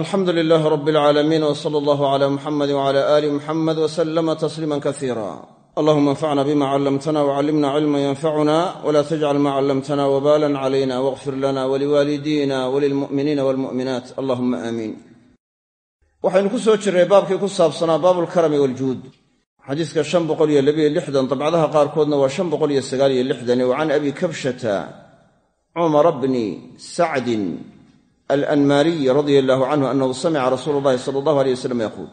alxamdu lilaahi rab alcaalamiin w sala allahu cala muxamadi wcala aali muxamed wslama tasliima kasiira allahuma anfacna bima callamtana wcallimna cilma yanfacuna wla tajcal ma callamtana wbalan calayna waqfir lana waliwaalidiina walilmu'miniina walmu'minaat allahuma aamiin waxaynu ku soo jirray baabkii ku saabsanaa baabulkarami waljuud xadiiska dabcadaha qaarkoodna waa wa can abi kabshata cumara bni sacdin alanmaariyi radia allahu canhu annahu samica rasuula allahi sala allahu aleyh wasalam yaquul.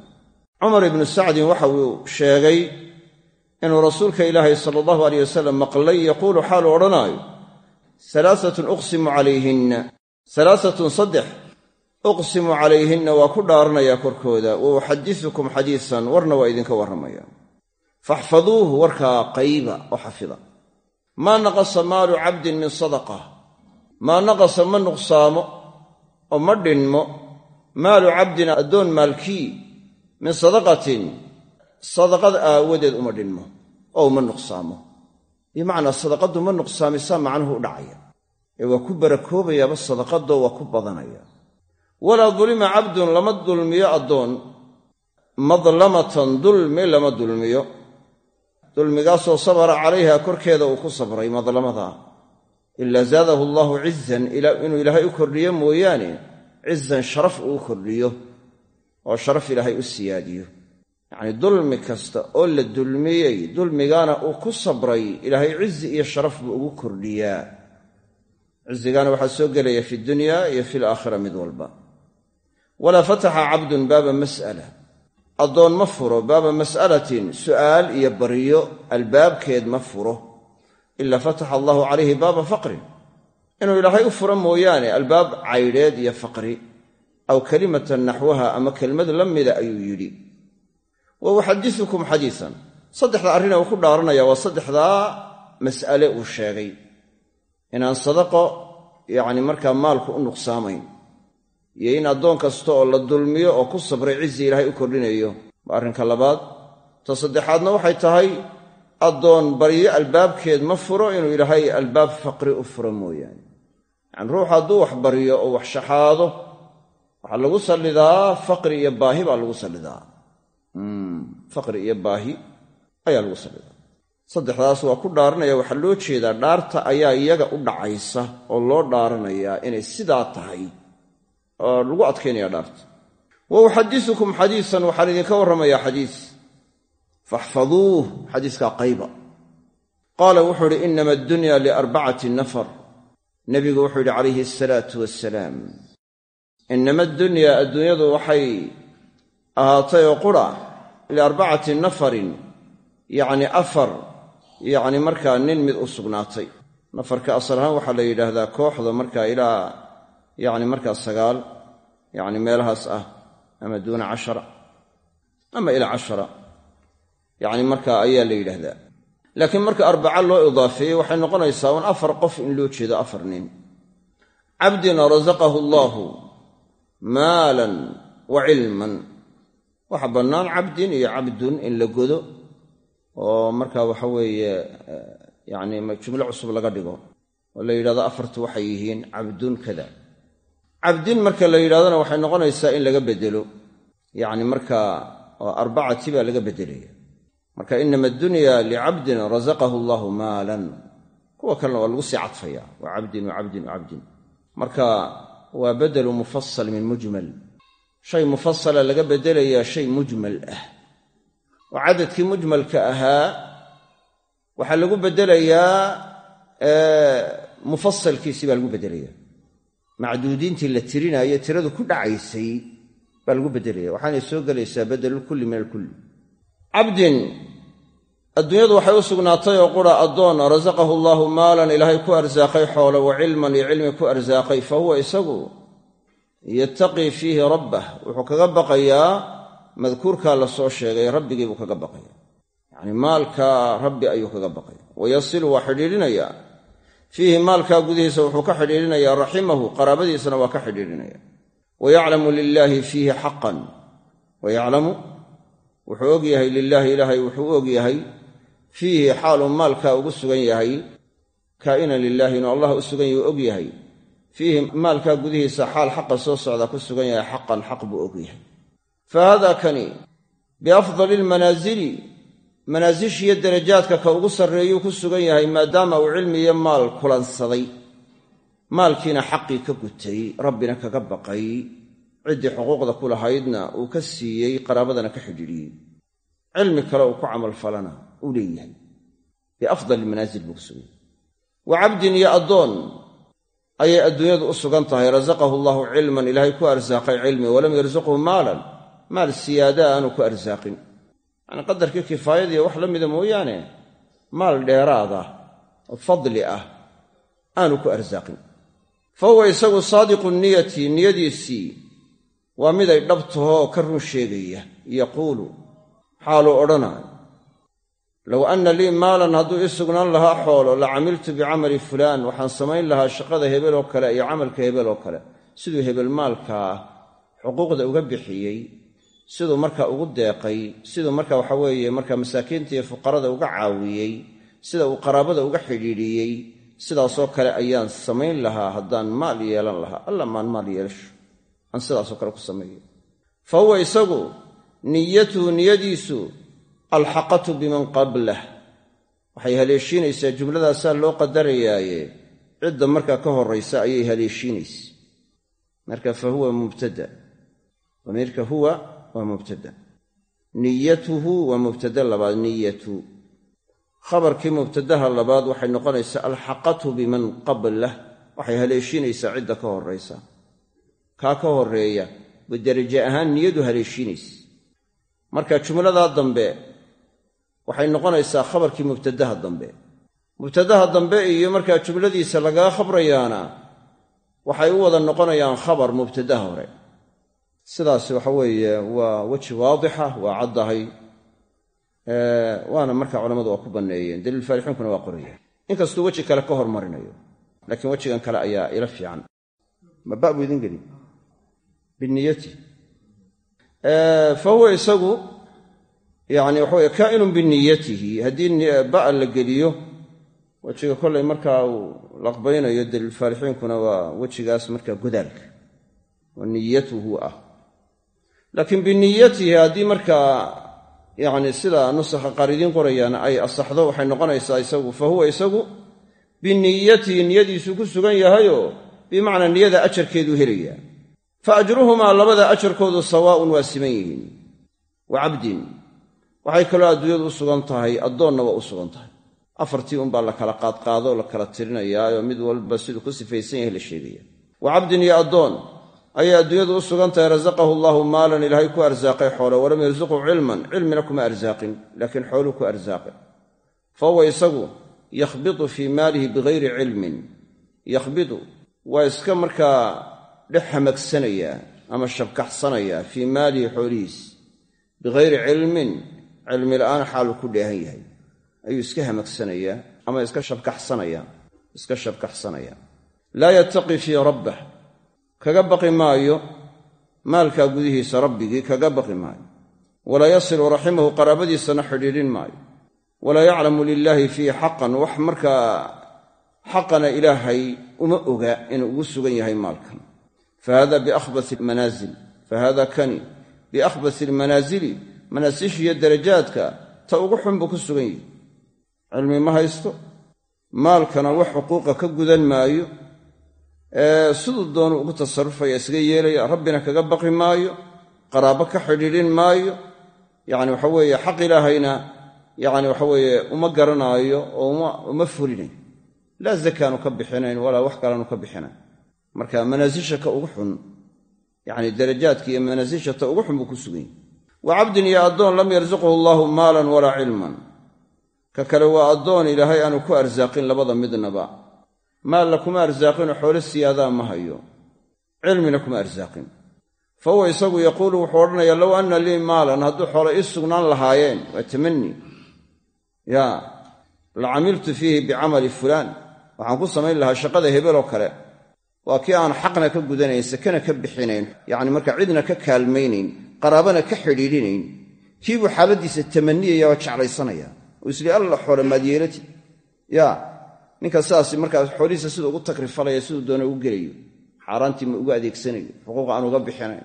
Cumar ibnu sacdin waxa uu sheegay inuu rasuulka ilaahay sala allahu aleyh wasalam maqlay yaquulu xaalu odhanaayo alaaatun uqsimu calayhinna. Alaaatun saddex uqsimu calayhinna waa ku dhaaranayaa korkooda wa uxadisukum xadiisan warna waa idinka warramaya. Faxfaduuhu warkaa qayba oo xafida. Maa naqasa maalu cabdin min sadaqa. Maa naqasa ma nuqsaamo oo ma dhinmo maalu cabdin addoon maalkii min sadaqatin sadaqad aawadeed uma dhinmo oo uma nuqsaamo. Bimacnaa sadaqaddu ma nuqsaamisaa macnuhu u dhacaya. Ee waa ku barakoobayaaba sadaqadoo waa ku badanaya. Walaa dulima cabdun lama dulmiyo addoon. Madlamatan dulmi lama dulmiyo. Dulmigaasoo sabara calayha korkeeda uu ku sabray madlamada ilaa zaadahu allaahu cizan inuu ilaahay u kordhiyo mooyaane cizan sharaf uu kordhiyo oo sharaf ilaahay u siyaadiyo. Yacnii dulmi kasta oo la dulmiyey dulmigaana uu ku sabray ilaahay cizi iyo sharaf buu ugu kordhiyaa. Cizigaana waxaa soo gelaya fi dunya iyo fi laakhira mid walba. Walaa fataxa cabdun baaba mas'ala. Addoon ma furo baaba mas'alatin su'aal iyo baryo albaabkeed ma furo ila fataxa allahu calayhi baaba faqrin inuu ilaahay u furo mooyaane albaab caydheed iyo faqri. Aw kalimatan naxwaha ama kelmad la mida ayuu yidhi. Wa uxadisukum xadiisan. Saddexda arrina uu ku dhaaranaya waa saddexdaa mas'ale uu sheegay. Inaan sadaqo yacni markaa maalku u nuqsaamayn. Iyo in addoon kasta oo la dulmiyo oo ku sabray cizi ilaahay u kordhinayo. Waa arrinka labaad. Ta saddexaadna waxay tahay addoon baryo albaabkeed ma furo inuu ilaahay albaab faqri u furo mooyaane. Yacani ruux hadduu wax baryo oo wax shaxaado waxaa lagu sallidaa faqri iyo baahi baa lagu sallidaa. Faqri iyo baahi ayaa lagu sallidaa. Saddexdaas waa ku dhaaranaya waxaa loo jeedaa dhaarta ayaa iyaga u dhacaysa oo loo dhaaranayaa inay sidaa tahay oo lagu adkaynaya dhaarta. Wa uxadisukum xadiisan faxfaduuh xadiiskaa qayba qaala wuxuu idhi inama addunya liarbacati nafar nebigu wuxuu yidhi calayhi asalaatu wassalaam inama addunyaa adduunyadu waxay ahaatay oo qura liarbacati nafarin yacni afar yacni markaa nin mid u sugnaatay nafarka asal ahaan waxaa la yidhaahdaa kooxda markaa ilaa yacni markaa sagaal yacni meelahaas ah ama duuna cashara ama ilaa cashara yacni markaa ayaa la yidhaahdaa. Laakiin marka arbaca loo idaafeeyey waxay noqonaysaa un afar qof in loo jeedo afar nin. Cabdin rasaqahu allaahu maalan wa cilman. Waxa bannaan cabdin iyo cabdun in la godo oo markaa waxa weeye yacni jumlo cusub laga dhigo oo la yidhahdo afartu waxay yihiin cabdun kada. Cabdin marka la yidhahdona waxay noqonaysaa in laga bedelo. Yacni markaa oo baa laga beddelaya marka inama addunya licabdin rasaqahu allaahu maalan. Kuwa kalena waa lagu sii cadfaya. Wa cabdin wa cabdin marka waa bedelu mufasal min mujmal. Shay mufasala laga beddelayaa shay mujmal ah. Oo cadadkii mujmalka ahaa waxaa lagu beddelayaa mufasalkiisii baa lagu beddelaya macduudiintii la tirinaayo tiradu ku dhacaysay baa lagu beddelaya waxaanay soo gelaysaa bedelulkulli min alkulli cabdin adduunyadu waxay u sugnaatay oo qura addoon rasaqahu allaahu maalan ilaahay ku arsaaqay xoolo wa cilman iyo cilmi ku arsaaqay fa huwa isagu yattaqii fiihi rabbah. Wuxuu kaga baqayaa madkuurkaa la soo sheegay rabbigii buu kaga baqaya yacnii maalkaa rabbi ayuu kaga baqaya wayasilu waa xidhiidhinayaa. Fiihi maalkaa gudihiisa wuxuu ka xidhiidhinayaa raximahu qaraabadiisana waa ka xidhiidhinaya wayaclamu lilaahi fiihi xaqan. Wayaclamu wuxuu og yahay lilaahi ilaahay wuxuu og yahay fiihi xaaluu maalkaa ugu sugan yahay kaa'inan lilaahi inuu allah u sugan yahi u og yahay. Fiihi maalkaa gudihiisa xaal xaqa soo socda ku sugan yahay xaqan xaq buu og yahay. Fa haadaa kani biafdali lmanaasili manaasishiyo darajaadka ka ugu sarreeyuu ku sugan yahay maadaama uu cilmi iyo maal kulansaday. Maalkiina xaqii ka gutay rabbina kaga baqay ciddii xuquuqda ku lahaydna uu ka siiyey qaraabadana ka xidhiidhiyey cilmi kale uu ku camalfalana uu leeyahay. Biafdali manaasil buu wa cabdin iyo addoon ayay adduunyadu u sugan tahay. Rasaqahu allahu cilman ilaahay ku arsaaqay cilmi walam yarsuqhu maalan. Maal siyaada aanu ku arsaaqin. Yacnii qadarkii kifaayadiiyo wax la mida mooyaane maal dheeraad ah oo fadli ah aanu ku arsaaqin. Fa huwa isagu saadiqu niyati niyadiisii waa miday dhabtahoo ka run sheegaya yaquulu xaaluu odhanaayo low anna lii maalan hadduu ii sugnaan lahaa xoolo la camiltu bicamali fulaan waxaan samayn lahaa shaqada hebel oo kale iyo camalka hebel oo kale. Siduu hebel maalkaa xuquuqda uga bixiyey siduu markaa ugu deeqay siduu marka waxa weeye markaa masaakiinta iyo fuqarada uga caawiyey sida uu qaraabada uga xidhiidhiyey sidaasoo kale ayaan samayn lahaa haddaan maal yeelan lahaa. Alla maan maal yeelasho aan sidaasoo kale ku sameeyo. Fa huwa isagu niyatuhu niyadiisu alxaqatu biman qablah. Waxay haleeshiinaysaa jumladaasaa loo qadarayaaye cidda markaa ka horraysa ayay haleeshiinaysa marka fa huwa mubtada. Damiirka huwa waa mubtada. Niyatuhu waa mubtada labaad niyatu. Khabarkii mubtadaha labaad waxay noqonaysaa alxaqatu biman qablah. Waxay haleeshiinaysaa cidda ka horraysa kaa ka horreeya ba deraje ahaan niyadu haleeshiinaysa. Marka jumladaa dambe waxay noqonaysaa khabarkii mubtadaha dambe. Mubtadaha dambe iyo markaa jumladiisa lagaa khabrayaana waxay u wada noqonayaan khabar mubtadaha hore. Sidaas waxa weeye waa weji waadixa waa caddahay waana markaa culammadu waa ku banneeyeen. Daliil faalixiinkuna waa qorayaan inkastuu weji kale ka hormarinayo laakiin wejigan kale ayaa ila fiican. Ma buu idin geli biniyati fa huwa isagu yani waxaweye kaa'inun biniyatihi haddii ba'a la geliyo wejiga kollay markaa uu laqbaynayo daliilfaalixiinkuna waa wejigaas markaa godaalka oo niyatuhu ah laakiin biniyatihi haddii markaa yani sida nusakha qaar idiin qorayaan ay asaxdo waxay noqonaysaa isagu fa huwa isagu biniyatihi niyadiisuu ku sugan yahayoo bimacnaa niyada ajarkeeduu helayaa fa ajruhumaa labada ajarkoodu sawaa'un waa siman yihiin wa cabdin waxay kaloo adduunyadu u sugan tahay addoonna waa u sugan tahay. Afartii unbaa la kala qaadqaadoo la kala tirinayaa oo mid walba siduu ku sifaysan yahay la sheegaya. Wa cabdin iyo addoon ayay adduunyadu u sugan tahay rasaqahu allaahu maalan ilaahay ku arsaaqay xoolo walam yarsuqhu cilman cilmina kuma arsaaqin laakiin xooluu ku arsaaqay. Fa huwa isagu yakhbitu fii maalihi bigayri cilmin. Yakhbitu waa iska markaa dhex hamagsanayaa ama shabkaxsanayaa fii maalihi xoolihiis bigayri cilmin cilmi la'aan xaaluu ku dheehan yahay. Ayuu iska hamagsanayaa ama iska shabkaxsanayaa iska shabkaxsanayaa laa yattaqi fii rabbah kaga baqi maayo maalkaa gudihiisa rabbigii kaga baqi maayo. Walaa yasilu raximahu qaraabadiisana xidhiidhin maayo. Walaa yaclamu lilaahi fiihi xaqan wax markaa xaqana ilaahay uma oga inuu ugu sugan yahay maalkan fahada biakhbasi almanaasil fahada kani biakhbasi almanaasili manaasishiyo darajaadka ta ugu xun buu ku sugan yihi cilmi ma haysto maalkana wax xuquuqa ka gudan maayo siduu doonu ugu tasarufaya isaga yeelaya rabbina kaga baqi maayo qaraabo ka xidhiidhin maayo yacni waxa weeye xaq ilaahayna yacni waxa weeye uma garanaayo oo uma fulinayn laa zakaanu ka bixinayn walaa wax kalaanu ka bixinayn marka manaasisha ka ugu xun yacni darajaadka iyo manaasisha ta ugu xun buu ku sugan yahy wa cabdin iyo addoon lam yarsuqhu allaahu maalan walaa cilman. Ka kale waa addoon ilaahay aanu ku arsaaqin labada midnaba. Maalla kuma arsaaqinoo xoolo siyaadaa ma hayo. Cilmina kuma arsaaqin. Fa huwa isagu yaquulu wuxuu odhanayaa low anna lii maalan hadduu xoolo ii sugnaan lahaayeen waa tamani yaa la camiltu fiihi bicamali fulaan. Waxaan ku samayn lahaa shaqada hebeloo kale waa kii aan xaqna ka gudanayn sakana ka bixinayn. Yacni marka cidna ka kaalmaynayn qaraabana ka xidhiidhinayn. Kiibuu xaaladdiisa tamaniyaya oo jeclaysanaya. Oo isli alla xoole maad yeelati. Yaa ninka sidaas markaa xoolihiisa siduu ugu takrifalaya siduu doona ugu gelayo. Xaaraantii ma ugu adeegsanayo. Xuquuq aan uga bixinayn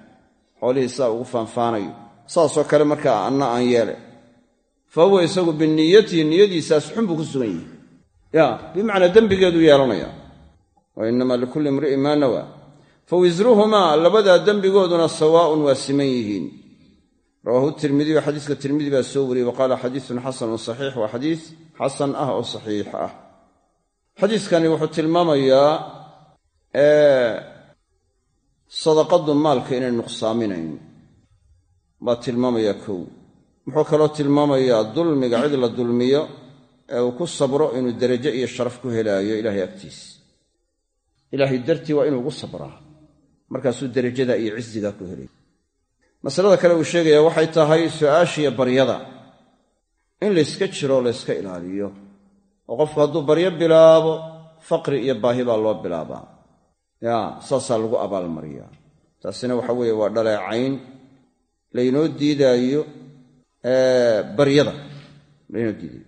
xoolihii sidaa ugu faanfaanayo. Saasoo kale markaa anna aan yeele. Fa huwa isagu biniyatihi niyadiisaas xun buu ku sugan yahay. Ya bimacnaa dembigeedu yeelanaya wa innamaa likulli imri'in maa nawa fa wisruhumaa labadaa dembigooduna sawaa'un waa siman yihiin rawaahu tirmidiyu xadiiska tirmidi baa soo wariyey wa qaala xadiisun xasanun saxiix waa xadiis xasan ah oo saxiix ah xadiiskani wuxuu tilmaamayaa sadaqadu maalka inay nuqsaaminayn baa tilmaamayaa kow wuxuu kaloo tilmaamayaa dulmiga cid la dulmiyo ee uu ku sabro inuu derajo iyo sharaf ku helaayo ilaahay agtiis ilaahay dartii waa inuu ugu sabraa. Markaasuu derajada iyo cisigaa ku helay. Masalada kale uu sheegayaa waxay tahay su'aashiya baryada. In layska jiro layska ilaaliyo. Oo qofku hadduu baryo bilaabo faqri iyo baahi baa loo bilaabaa. Yaa saasaa lagu abaalmariyaa. Taasina waxa weeye waa dhaleecayn laynoo diidaayo baryada laynoo diidayo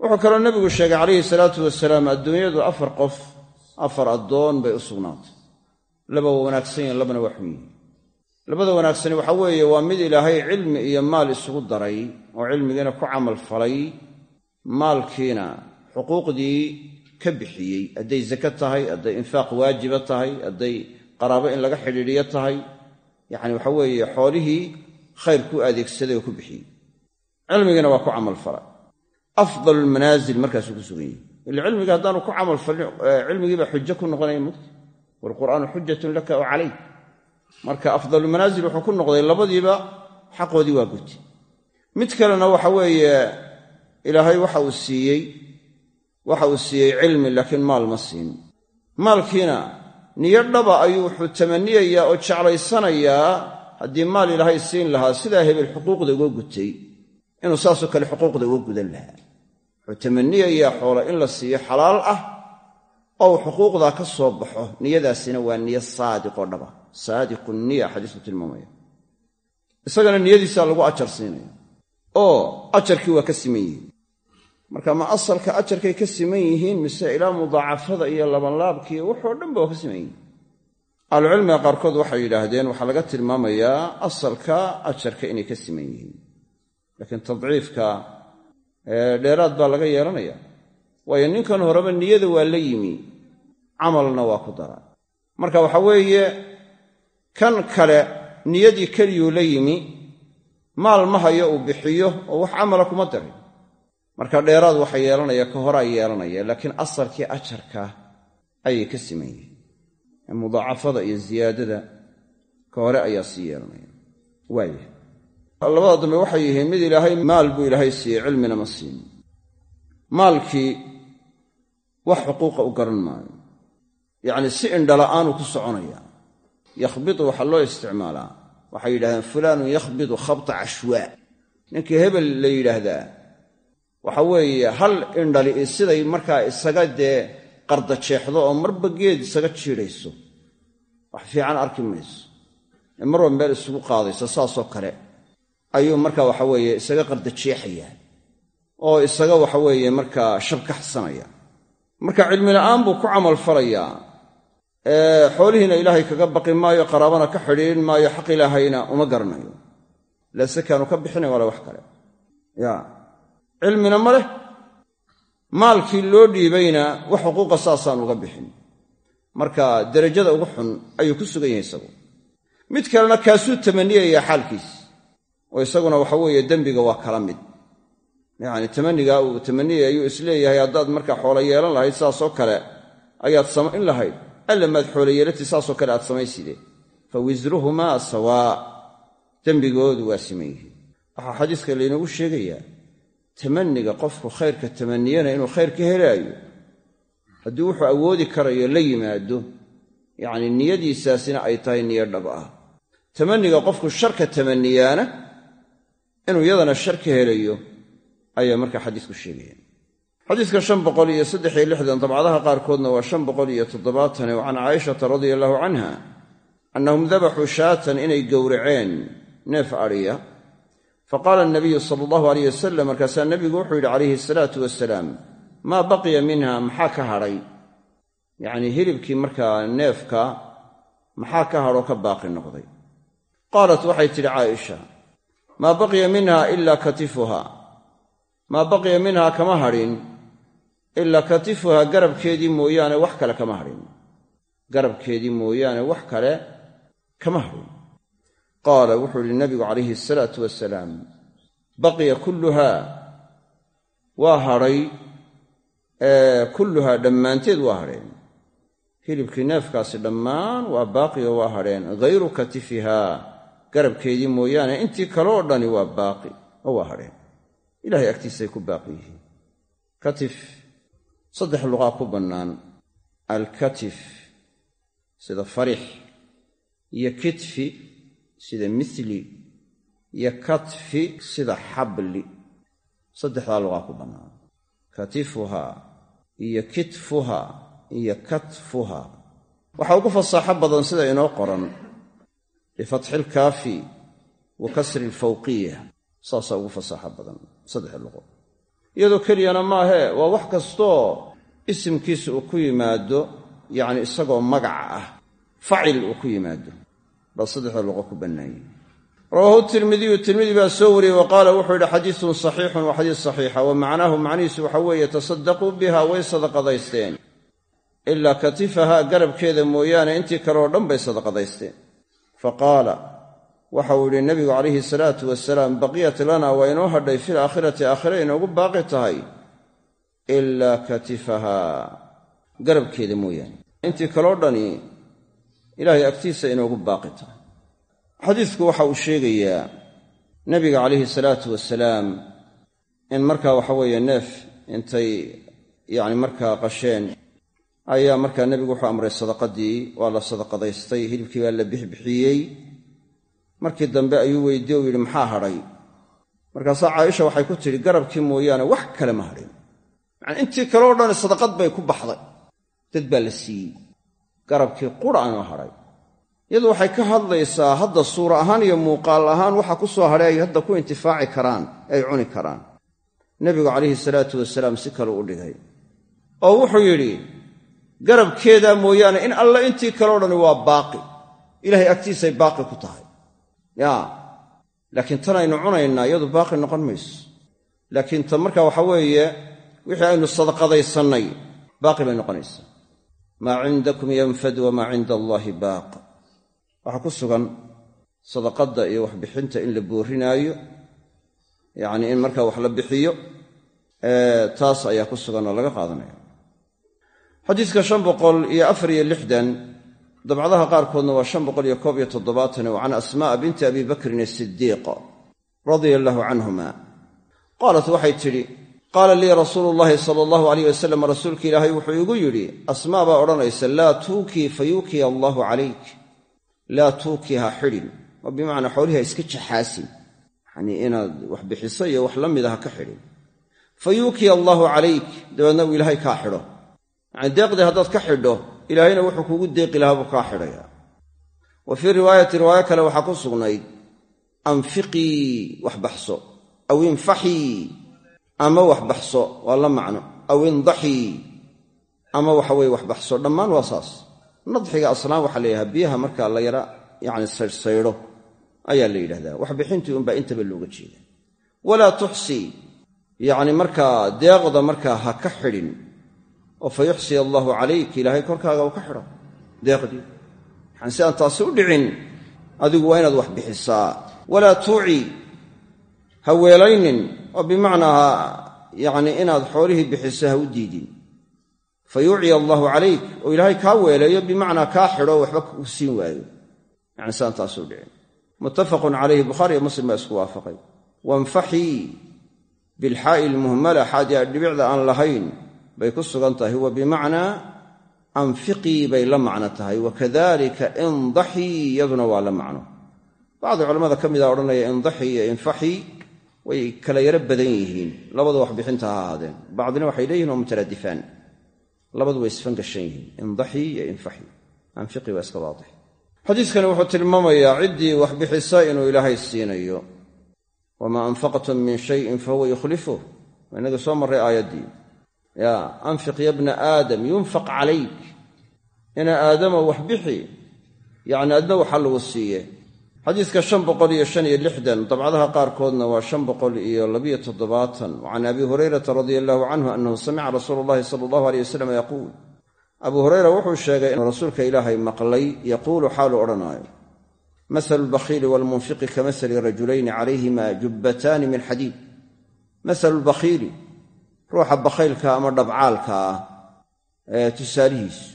wuxuu kaloo nebigu sheegay calayhi salaatu wasalaam adduunyadu afar qof afar addoon bay u sugnaatay. Laba waa labana waa xun labada wanaagsani waxa weeye waa mid ilaahay cilmi iyo maal isugu daray oo cilmigiina ku camal falay. Maalkiina xuquuqdii ka bixiyey hadday zake tahay hadday infaaq waajiba tahay hadday qaraabo in laga xidhiidhiyo tahay. Yacni waxa weeye xoolihii khayr ku adeegsaday oo ku bixiyey. Cilmigiina waa ku camal falay. Afdal lmanaasil markaasuu ku sugan yahay ila cilmiga haddaanu ku camal falin cilmigiibaa xujo ku noqonaya mugti waalqur'aanu xujatun laka oo calayk marka afdalulmanaasil wuxuu ku noqday labadiiba xaqoodii waa guti mid kalena waxa weeye ilaahay waxa uu siiyey waxa uu siiyey cilmi laakiin maal ma siin maalkiina niyo dhaba ayuu wuxuu tamaniyayaa oo jeclaysanayaa haddii maal ilaahay siin lahaa sidaa hebel xuquuqda uga gutay inuu saasoo kale xuquuqda uga gudan lahaa wuxuu tamaniyayaa xoola in la siiyo xalaal ah oo uu xuquuqdaa ka soo baxo niyadaasina waa niyo saadiqoo dhaba. Saadiqu niya xadiisku tilmaamaya isagana niyadiisaa lagu ajar siinaya oo ajarkii waa ka siman yihiin. Marka ma asalka ajarkay ka siman yihiin mise ilaa mudaacafada iyo labanlaabkii wuxoo dhanba waa ka siman yihiin. Ahlucilmiga qaarkood waxay yidhaahdeen waxaa laga tilmaamayaa asalka ajarka inay ka siman yihiin. Laakiin tadciifka dheeraad baa laga yeelanaya waayo ninkan horeba niyada waa la yimi. Camalna waa ku dara. Marka waxa weeye kan kale niyadii keliyuu la yimi maal ma hayo uu bixiyo oo wax camala kuma darin marka dheeraad waxa yeelanaya ka horaa yeelanaya laakiin asalkii ajarka ayay ka siman mudaacafada iyo ziyaadada ka hore ayaa sii yeelanaya. Waaya labada dambe waxay yihiin mid ilaahay maal buu ilaahay siiyey cilmina ma siin. Maalkii wax xuquuqa u garan maayo. Yacni si indhala'aanuu ku soconaya. Yakhbidu waxaa loo isticmaalaa. Waxay yidhahdeen fulaanun yakhbidu khabta cashwaa ninkii hebel la yidhaahdaa waxa weeye hal indhali siday markaa isaga dee qardajeexdo oo marba geed isaga jiidhayso. Wax fiican arki mayso. Ee marwa meel isugu qaadayso saasoo kale ayuu markaa waxa weeye isaga qardajeexayaa oo isaga waxa weeye markaa shabkaxsanaya marka cilmila'aan buu ku camalfalayaa xoolihiina ilaahay kaga baqi maayo qaraabana ka xidhiirin maayo xaq ilaahayna uma garanayo. Lasekaanu ka bixinayn wala wax kale. Ya. Cilmina ma leh maalkii loo dhiibayna wax xuquuqa saasaan uga bixin. Marka derajada ugu xun ayuu ku sugan yahay isagu. Mid kalena kaasuu tamaniyayaa xaalkiis oo isaguna waxa weeye dembiga waa kala mid. Yacni tamanigaa uu tamaniyay ayuu is leeyahay haddaad markaa xoolo yeelan lahayd saasoo kale ayaad samayn lahayd. Alla maad xoolo yeelati saasoo kale aad samayside. Fa wisruhumaa sawaa. Dembigoodu waa siman yihiin. Waxaa xadiiska laynagu sheegayaa tamaniga qofku khayrka tamaniyana inuu khayr ka helaayo haddii wuxuu awoodi karayo la yimaado yacni niyadiisaasina ay tahay niyo dhab ah. Tamaniga qofku sharka tamaniyaana inuu yadana shar ka helayo ayaa markaa xadiisku sheegaya. Xadiiska shan boqol iyo saddex iyo lixdan dabcadaha qaarkoodna waa shan boqol iyo toddobaatan oo can caaishata radia allahu canha annahum dabaxuu shaatan inay gowraceen neef adhiya faqaala anabiyu sala allahu alayh wasalam markaasaa nebigu wuxuu yidhi calayhi asalaatu wasalaam maa baqiya minha maxaa ka hadhay yacnii hilibkii markaa neefka maxaa ka hadhoo ka baaqi noqday? Qaalat waxay tidhi caaisha maa baqiya minha ilaa katifuha. Maa baqiya minhaa kama hadhin ilaa katifuhaa garabkeedii mooyaane wax kale kama hadhin garabkeedii mooyaane wax kale kama hadhin qaala wuxuu yihi nabigu calayhi asalaatu wasalaam baqiya kulluhaa waa hadhay kulluhaa dhammaanteed waa hadheen hilibkii neefkaasi dhammaan waa baaqiyo waa hadheen ghayru katifihaa garabkeedii mooyaane intii kaleoo dhani waa baaqi oo waa hadheen ilahay agtiisay ku baaqi yihiin. Katif saddex luqaa ku bannaan. Alkatif sida farix. Iyo kitfi sida mithli. Iyo katfi sida xabli. Saddexdaa luqaa ku bannaan. Katifuhaa iyo kitfuhaa iyo katfuhaa waxaa ugu fasaaxo badan sida inoo qoran bifatxi ilkaafi wa kasri alfawqiya. Saasaa ugu fasaaxo badan saddex luqo. Iyadoo keliyana maahee waa wax kastoo isimkiisa uu ku yimaado yacni isagoo magaca ah facil uu ku yimaado. Baa saddexda luqo ku bannaanyey rawaahu tirmidiyu tirmidi baa soo wariyey wa qaala wuxuu yidhi xadiisun saxiixun waa xadiis saxiixa wa macnaahu macnihiisu waxa weeye tasaddaquu biha way sadaqadaysteen. Ilaa katifaha garabkeeda mooyaane intii kale oo dhan bay sadaqadaysteen fa qaala waxa uu yidhi nebigu calayhi salaatu wasalaam baqiyat lana waa inoo hadhay fil aakhirati aakhire inoogu baaqi tahay ilaa katifaha. Garabkeeda mooyaane. Intii kaloo dhani ilaahay agtiisa inoogu baaqi tahay. Xadiidku waxa uu sheegayaa nebiga calayhi salaatu wasalaam in markaa waxa weeye neef intay yacni markaa qasheen ayaa markaa nebigu wuxuu amray sadaqadii waa la sadaqadaystay hilibkii baa la bixbixiyey. Markii dambe ayuu weydiye u yidhi maxaa hadhay? Markaasaa caaisha waxay ku tidhi garabkii mooyaane wax kale ma hadhin. Yacanii intii kale o dhan sadaqad bay ku baxday. Dad baa la siiyey. Garabkii qura aanoo hadhay. Iyadu waxay ka hadlaysaa hadda suura ahaan iyo muuqaal ahaan waxa ku soo hadhay ay hadda ku intifaaci karaan ay cuni karaan. Nebigu calayhi salaatu wasalaam si kale u dhigay. Oo wuxuu yidhi garabkeedaa mooyaane in alle intii kaleo dhani waa baaqi. Ilahay agtiisay baaqi ku tahay. Yaa laakiin tan aynu cunaynaa iyadu baaqi noqon mayso. Laakiin ta marka waxa weeye wixii aynu sadaqadaysannay baaqi bay noqonaysaa maa cindakum yanfad wamaa cinda allaahi baaq. Waxaa ku sugan sadaqadda iyo waxbixinta in la boorinaayo yacnii in markaa wax la bixiyo taas ayaa ku sugan oo laga qaadanaya xadiidka shan boqol iyo afar iyo lixdan dabcadaha qaarkoodna waa shan boqol iyo koob iyo toddobaatan wa can asma'a binti abi bakrin asidiiq radia allaahu canhuma. Qaalat waxay tidhi qaala lii rasuulu llaahi sala allahu alayh wasalam rasuulka ilaahay wuxuu igu yidhi asmaa baa odhanaysa laa tuukii fa yuukiya allaahu calayk laa tuukii ha xidhin oo bimacnaa xoolihi ha iska jaxaasin yacnii inaad wax bixiso iyo wax la mida ha ka xidhin. Fa yuukiya allaahu calayk dabeedna uu ilaahay kaa xidho yacni deeqdii haddaad ka xidho ilaahayna wuxuu kuugu deeqi lahaa buu kaa xidhayaa wa fii riwaayati riwaayo kale waxaa ku sugnayd anfiqii wax baxso aw infaxii ama wax baxso waa la macno aw indaxii ama waxa weye wax baxso dhammaan waa saas. Nadxiga aslaan waxaa la yidhaha biyaha markaa la yara yacni saydhsaydho ayaa la yidhahdaa. Waxbixintii unbaa intaba looga jeeda walaa tuxsii yacni markaa deeqda markaa ha ka xidhin oo fa yuxsiya allaahu calayk ilaahay korkaaga uu ka xidho. Deeqdii waxaan si aan taasi u dhicin adigu waa inaad wax bixisaa. Walaa tuuci ha weelaynin oo bimacnaa yacnii inaad xoolihii bixiso ha u diidin. Fa allaahu calayk oo ilaahay kaa weeleeyo bimacnaa kaa xidho waxba ku siin waayo. Yani si aan u dhicin. Muttafaqun calayhi bukhaariyo muslim baa isku waafaqay. Wanfaxii bilxaa'i lmuhmala xaadii dhibicda aan lahayn bay ku sugan tahay wa bimacnaa anfiqii bay la macno tahay wakadalika indaxii iyaduna waa la macno. Bacdi culamada ka mida odhanaya indaxii iyo infaxii way kala yaro badan yihiin labadu waxbixinta ha ahaadeen. Bacdina waxay leeyihiin waa mutaraadifaan labadu way isfan gashan yihiin indaxii iyo infaxii anfiqii waa iska waadix xadiiskani wuxuu tilmaamayaa ciddii waxbixisa inuu ilaahay siinayo. Wamaa anfaqtum min shayin fahuwa yukhlifuh. Waa inagii soo marray aayaddii ya anfiq ya bna aadam yunfaq calayk ina aadama wax bixi yacni adna waxa lagu siiye xadiiska shan boqol iyo shan iyo lixdan dabcadaha qaarkoodna waa shan boqol iyo labiyo toddobaatan. Can abi hurayrata radia allahu canhu annahu samica rasuula allahi sala allahu aleyh wasalam yaquul. Abuu hureyra wuxuu sheegay inuu rasuulka ilaahay maqlay yaquulu xaalu odhanaayo masalu lbakhiili waalmunfiqi ka masali rajulayni calayhima jubbataani min xadiid ruuxa bakhaylka ama dhabcaalka ah tusaalihiisu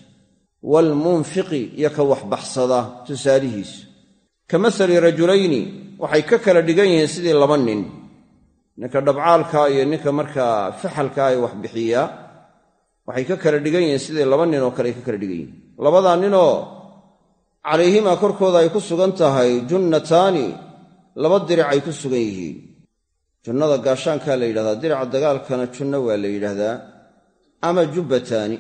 waalmunfiqi iyo ka waxbaxsada tusaalihiisu ka masali rajulayni waxay ka kala dhigan yihiin sidii laba nin. Ninka dhabcaalka iyo ninka markaa faxalkaa ee wax bixiya waxay ka kala dhigan yihiin sidii laba nin oo kale ay ka kala dhigan yihiin. Labadaa ninoo calayhimaa korkooda ay ku sugan tahay junnataani laba diric ay ku sugan yihiin junnada gaashaankaa la yidhahdaa dirica dagaalkana junno waa la yidhaahdaa ama jubbataani.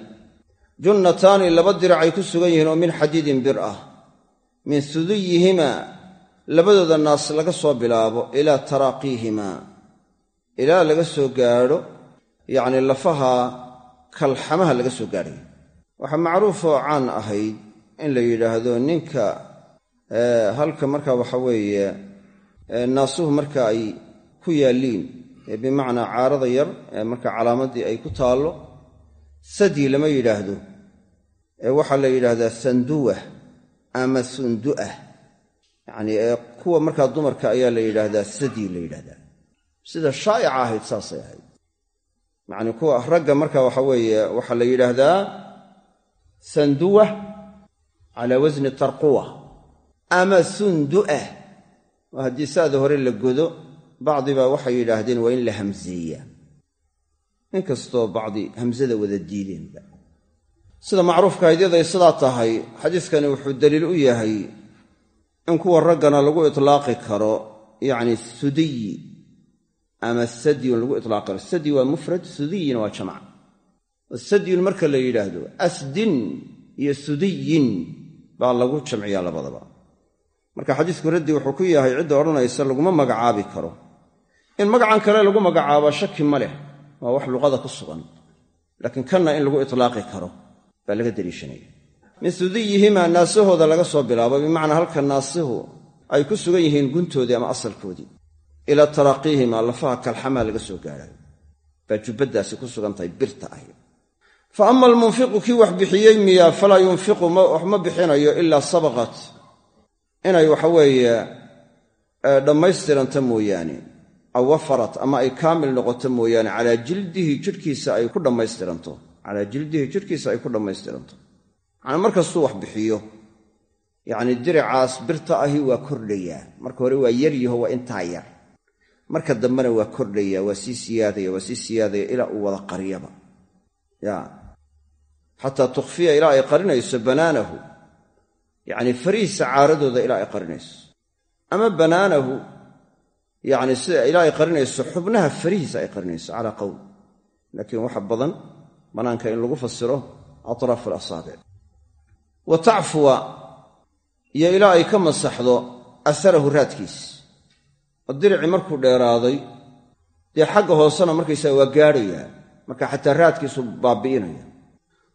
Junnataani laba diric ay ku sugan yihiin oo min xadiidin bir ah. Min suduyihimaa labadooda naas laga soo bilaabo ilaa taraaqiihimaa. Ilaa laga soo gaadho yacnii lafaha kalxamaha laga soo gaadhayo waxaa macruufoo caan ahayd in la yidhaahdo ninka halka marka waxa weeye naasuhu marka ay ku yaalliin bimacnaa caarada yar ee marka calaamaddii ay ku taallo sadii lama yidhaahdo ee waxaa la yidhaahdaa sanduwa ama sundu'ah yacnii ee kuwa markaa dumarka ayaa la yidhaahdaa sadii la yidhahdaa sida shaa'ica ahayd saasay ahayd. Yacnii kuwa ragga marka waxa weeye waxaa la yidhaahdaa sanduwa calaa wasni tarquwa ama sundu'ah oo haddii saada hore la godo bacdibaa waxay yidhaahdeen waa in la hamseeyaa inkastoo bacdi hamsada wada diideenba. Sida macruufka hayadyaday sidaa tahay xadiiskani wuxuu daliil u yahay in kuwa raggana lagu itlaaqi karo yacni sudiyi ama sadyun lagu itlaaqi karo. Sadyi waa mufrad sudiyina waa jamac sadyun marka la yidhaahdo asdin iyo sudiyin baa lagu jamciyaa labadaba. Marka xadiisku raddi wuxuu ku yahay cidda odhanaysa laguma magacaabi karo in magacan kale lagu magacaabo shaki ma leh waa wax luqada ku sugan. Laakiin kanna in lagu itlaaqi karo baa laga daliishanaya min sudiyihimaa naasahooda laga soo bilaabo bimacnaa halka naasihu ay ku sugan yihiin guntoodii ama asalkoodii. Ilaa taraaqiihimaa lafaha kalxamaa laga soo gaadhayo baa jubbaddaasi ku sugan birta ahi fa ama almunfiqu kii wax bixiyey miyaa falaa yunfiqu wax ma bixinayo ilaa sabaqat. Inay waxaweeye dhammaystiranta mooyaane aw wafarat ama ay kaamil noqoto mooyaane calaa jildihi jidhkiisa ay ku dhammaystiranto. Calaa jildihi jidhkiisa ay ku dhammaystiranto. Macnaa markastuu wax bixiyo yacni diricaas birta ahi waa kordhayaa. Marka hore waa yaryaho waa intaa yar. Marka dambena waa kordhaya waa sii siyaadaya waa sii siyaadaya ilaa uu wada qariyaba ya xataa tukhfiya ilaa ay qarinayso banaanahu. Yacni farihiisa caaradooda ilaa ay qarinayso. Ama banaanahu yacni sida ilaa ay qarinayso xubnaha farihiisa ay qarinayso calaa qowl. Laakiin waxa badan bannaanka in lagu fasiro atraaf alasaabic wa tacfuwa iyo ilaa ay ka masaxdo asarahu raadkiis. Oo diricii markuu dheeraaday dee xagga hoosena markaysaga waa gaadhayaa marka xataa raadkiisu baabi'inaya.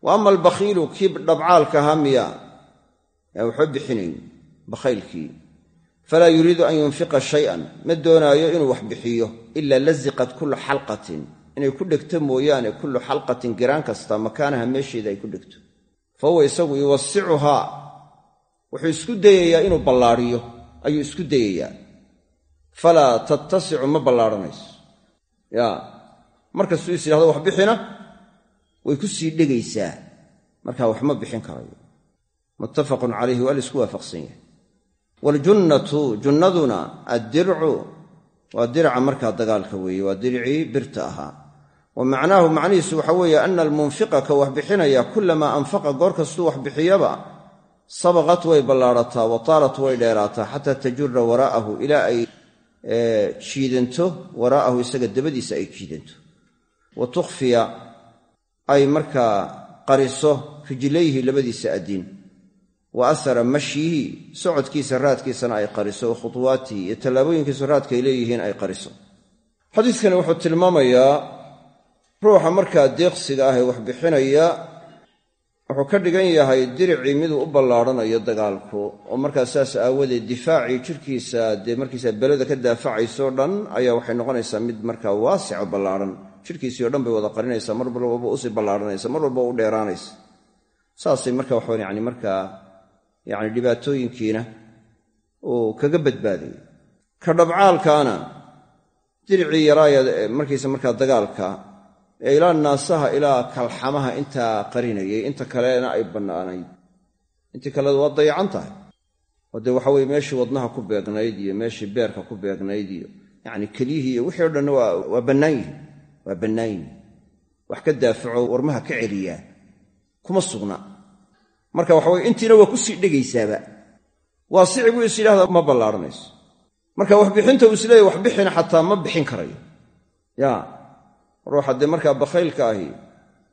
Wa ama albakhiilu kii dhabcaalka miya ee waxba bixinayn bakhaylkii falaa yuriidu an yunfiqa shayan. Ma doonaayo inuu wax bixiyo ilaa laziqat kullu xalqatin. Inay ku dhegto mooyaane kullu xalqatin giraan kasta makaanaha meesheeda ay ku dhegto. Fa huwa isagu yuwasicuhaa wuxuu isku dayayaa inuu ballaadhiyo ayuu isku dayayaa. Falaa tattasicu ma ballaadhanayso ya markastuu is yidhahdo wax bixina way ku sii dhegaysaa. Markaa wax bixin karayo. Muttafaqun calayhi waa la waafaqsan yahay waaljunnatu junnaduna addircu waa diraca markaa dagaalka weeye waa diricii birta ahaa. Wa macnaahu macnihiisu waxa weeye ana almunfiqa ka wax bixinaya kulamaa anfaqa goor kastuu wax bixiyaba sabaqat way ballaadhataa wa taalat way dheeraataa xataa tajura waraa'ahu ilaa ay jiidanto waraa'ahu isaga dabadiisa ay jiidanto wa tukhfiya ay markaa qariso rijlayhi labadiisa addiin wa asara mashyihi socodkiisa raadkiisana ay qariso wa khutuwaatihi iyo tallaabooyinkiisu raadkaay leeyihiin ay qariso. Xadiidkani wuxuu tilmaamayaa ruuxa markaa deeqsiga ah ee wax bixinaya wuxuu ka dhigan yahay diricii miduu u ballaarhanayo dagaalku oo markaa saas aawadeed difaacii jirkiisa dee markiisa beleda ka daafacaysoo dhan ayaa waxay noqonaysaa mid markaa waasico ballaarhan jirkiisii o dhan bay wada qarinaysaa mar walbaba u sii ballaarhanaysa mar walba u dheeraanaysa. Saasay marka waxawan yani markaa yani dhibaatooyinkiina uu kaga badbaadayay ka dhabcaalkaana diricii yaraaya markiisa markaa dagaalka ee ilaa naasaha ilaa kalxamaha intaa qarinayay inta kalena ay bannaanayd. Intii kaleda waa dayacan tahay. Oo dee waxa weye meeshii wadnaha ku beegnayd iyo meeshii beerka ku beegnayd iyo yacni kelyihii wixii o dhanna waa bannaan yihiin waa bannaan yihiin wax ka daafaco warmaha ka celiyaa. Kuma sugna marka waxa weye intiina waa ku sii dhegaysaaba. Waasici buu is yidhahdaa ma ballaarhanayso marka waxbixinta uu isleeyahy waxbixina xataa ma bixin karayo. Ya ruuxa dee markaa bakhaylka ahi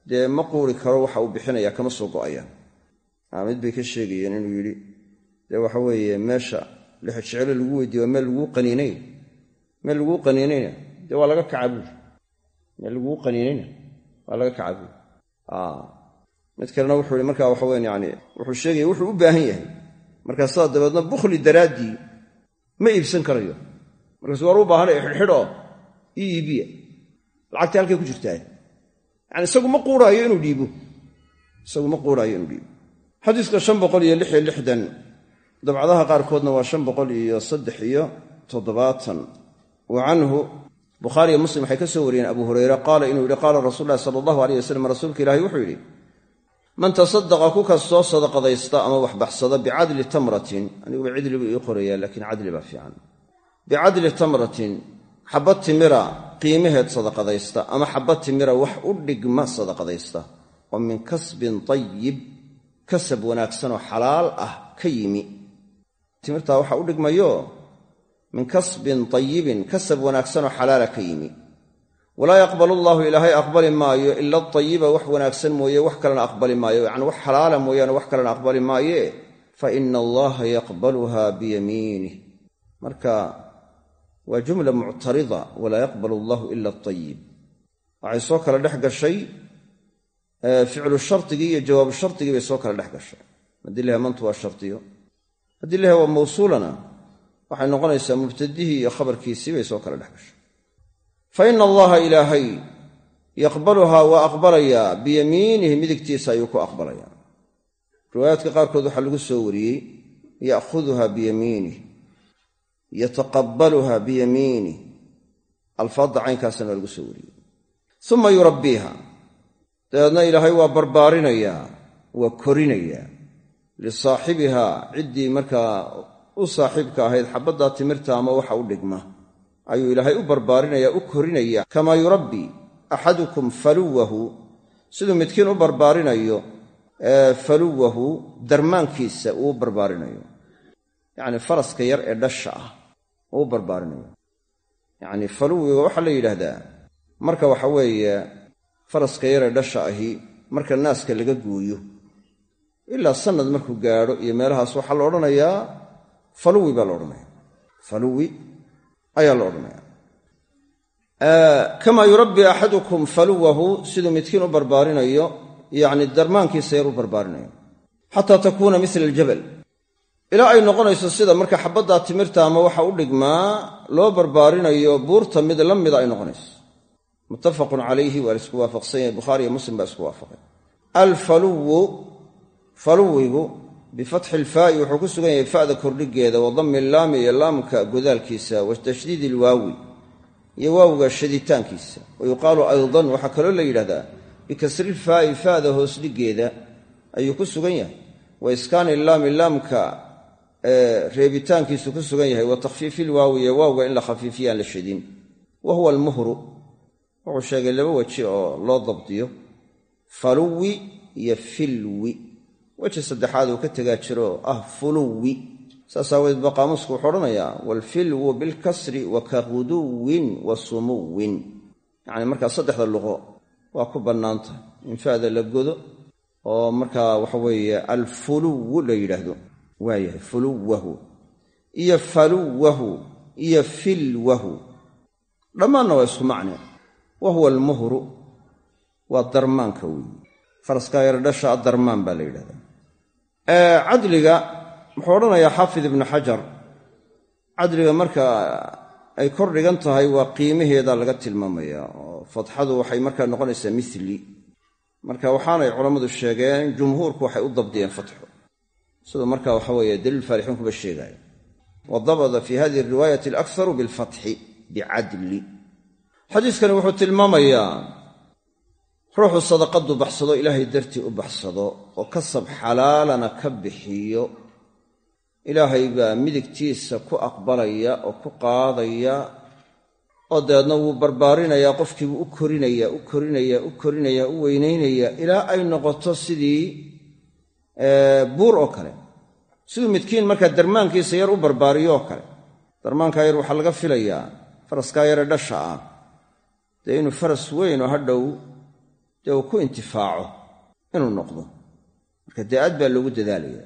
dee ma quuri karo waxa uu bixinaya kama soo go'ayaan. Mid bay ka sheegayeen inuu yidhi dee waxa weeye meesha lixojecelo lagu weydiiye waa meel laguu qaniinay. Meel laguu qaniinayna dee waa laga kaca meel laguu qaniinayna waa laga kaca buuri mid kalena wuxuu ihi markaa waxa weyan yani wuxuu sheegaya wuxuu u baahan yahay. Markaasaa dabeedna bukhli daraaddii ma iibsan karayo. Markaasu waar u baahanay xidhxidhoo ii iibiya. Lacagtii halkay ku jirtaa. Yani isagu ma quuraayo inuu dhiibo. Isagu ma quuraayo inuu dhiibo. Xadiiska shan boqol iyo lix iyo qaarkoodna waa shan boqol iyo saddex iyo toddobaatan. Wa canhu bukhaariyo muslim waxay ka soo wariyeen abu hureyre qaala inuu yidhi qaala rasuul lahi sala allahu aleyh wasalam rasuulka ilaahi wuxuu yidhi man tasadaqa ku kastoo sadaqadaysta ama wax baxsada bicadli tamratin aniguba cidli buu ii qorayaa laakiin cadli baa fiican. Bicadli tamratin xabad timira qiimaheed sadaqadaysta ama xabad timira wax u dhigma sadaqadaysta. Oo min kasbin tayib kasab wanaagsanoo xalaal ah ka yimi. Timirtaa waxa u dhigmayo? Min kasbin tayibin kasab wanaagsanoo xalaala ka yimi walaa yaqbalu allaahu ilaahay aqbali maayo ila atayiba wax wanaagsan mooye wax kalena aqbali maayo. Yacni wax xalaala mooyaane wax kalena aqbali maaye. Fa ina allaha yaqbaluha biyamiinih marka waa jumla muctarida walaa yaqbal allahu ila atayib waxay soo kala dhex gashay ficlu shardigii iyo jawaabu shardigii bay soo kala dhex gashay. Haddii laha mantu waa shardiyo haddii laha waa mawsuulana. Waxay noqonaysaa mubtadihii iyo khabarkiisii bay soo kala dhex gashay fa ina allaha ilaahay yaqbaluhaa waa aqbalayaa biyamiinihi midigtiisa ayuu ku aqbalayaa riwaayaadka qaarkood waxaa lagu soo wariyey ya'khuduha biyamiinih yataqabbaluha biyamiinih alfaadda caynkaasna waa lagu soo wariyey uma yurabbiiha dabeedna ilaahay waa barbaarinayaa waa korinayaa lisaaxibihaa ciddii markaa u saaxiibka ahayd xabaddaa timirta ama waxa u dhigma ayuu ilaahay u barbaarinayaa u korinaya. Kamaa yurabbi axadukum faluwahu. Siduu midkiin u barbaarinayo faluwahu darmaankiisa uu barbaarinayo. Yacni faraska yar ee dhasha ah uu barbaarinayo. Yacni faluwiga waxaa la yidhaahdaa marka waxa weeye faraska yar ee dhasha ahi marka naaska laga gooyo. Ilaa sanad markuu gaadho iyo meelahaas waxaa la odhanayaa faluwi baa la odhanaya faluwi ayaa la odhanaya kamaa yurabbi axadukum faluwahu siduu midkiin u barbaarinayo yacni darmaankiisa yar u barbaarinayo xataa takuuna mila aljabal. Ilaa ay noqonayso sida marka xabaddaa timirta ama waxa u dhigmaa loo barbaarinayo buurta mid la mida ay noqonayso. Muttafaqun calayhi waa la isku waafaqsan yahay bukhaari iyo muslim baa isku waafaqay. Alfaluwu faluwigu bifatxi ilfaa'i wuxuu ku sugan yahay fa'da kordhigeeda wa dammi laami iyo laamka godaalkiisa wa tashdiidi ilwaawi iyo waawga shaditaankiisa. Wa yuqaalu aydan waxaa kaloo la yidhahdaa bikasrilfaa'i fa'da hoosdhigeeda ayuu ku sugan yahay. Wa iskaani laami laamka reebitaankiisu ku sugan yahay. Wa takhfiifi ilwaawi iyo waawga in la khafiifiyaan la shadin. Wa huwa almuhru wuxuu sheegay laba weji oo loo dabdiyo. Faluwi iyo filwi weji saddexaad uu ka tegaa jiro ah fuluwi. Saas aawadeed ba qaamuusku wuxuu odhanayaa waalfilwu bilkasri wa ka guduwin wa sumuwin. Yacni markaa saddexda luqo waa ku bannaanta. In fa'da la godo oo markaa waxa weeye alfuluwu la yidhaahdo. Waayahay fuluwahu iyo faluwahu iyo filwahu. Dhammaanna waa isku macne. Wa huwa almuhru waa darmaanka weeye. Faraskaa yar dhasha addarmaan baa la yidhahdaa cadliga wuxuu odhanayaa xaafid ibnu xajar. Cadliga marka ay kor dhigan tahay waa qiimaheeda laga tilmaamaya. Oo fatxadu waxay markaa noqonaysaa mili marka waxaanay culammadu sheegeen jumhuurku waxay u dabdiyeen fatxu siduu marka waxa weeye daliil faalixiin kuba sheegaya wa dabada fi hadihi riwaayati alakharu bilfatxi bicadli. Xadiiskani wuxuu tilmaamayaa ruuxu sadaqadu baxsado ilaahay dartii u baxsado oo kasab xalaalana ka bixiyo. Ilaahay baa midigtiisa ku aqbalaya oo ku qaadaya oo dabeedna wuu barbaarinayaa qofkiibuu u korinaya u korinaya u korinaya u weynaynaya ilaa ay noqoto sidii buur oo kale. Siduu midkiin markaa darmaankiisa yar u barbaariyo oo kale. Darmaankaa yar waxaa laga filayaa faraskaa yare dhasha ah. Dee inuu faras weyn oo hadhow dee uu ku intifaaco inuu noqdo. Marka dee aad baa loogu dadaalaya.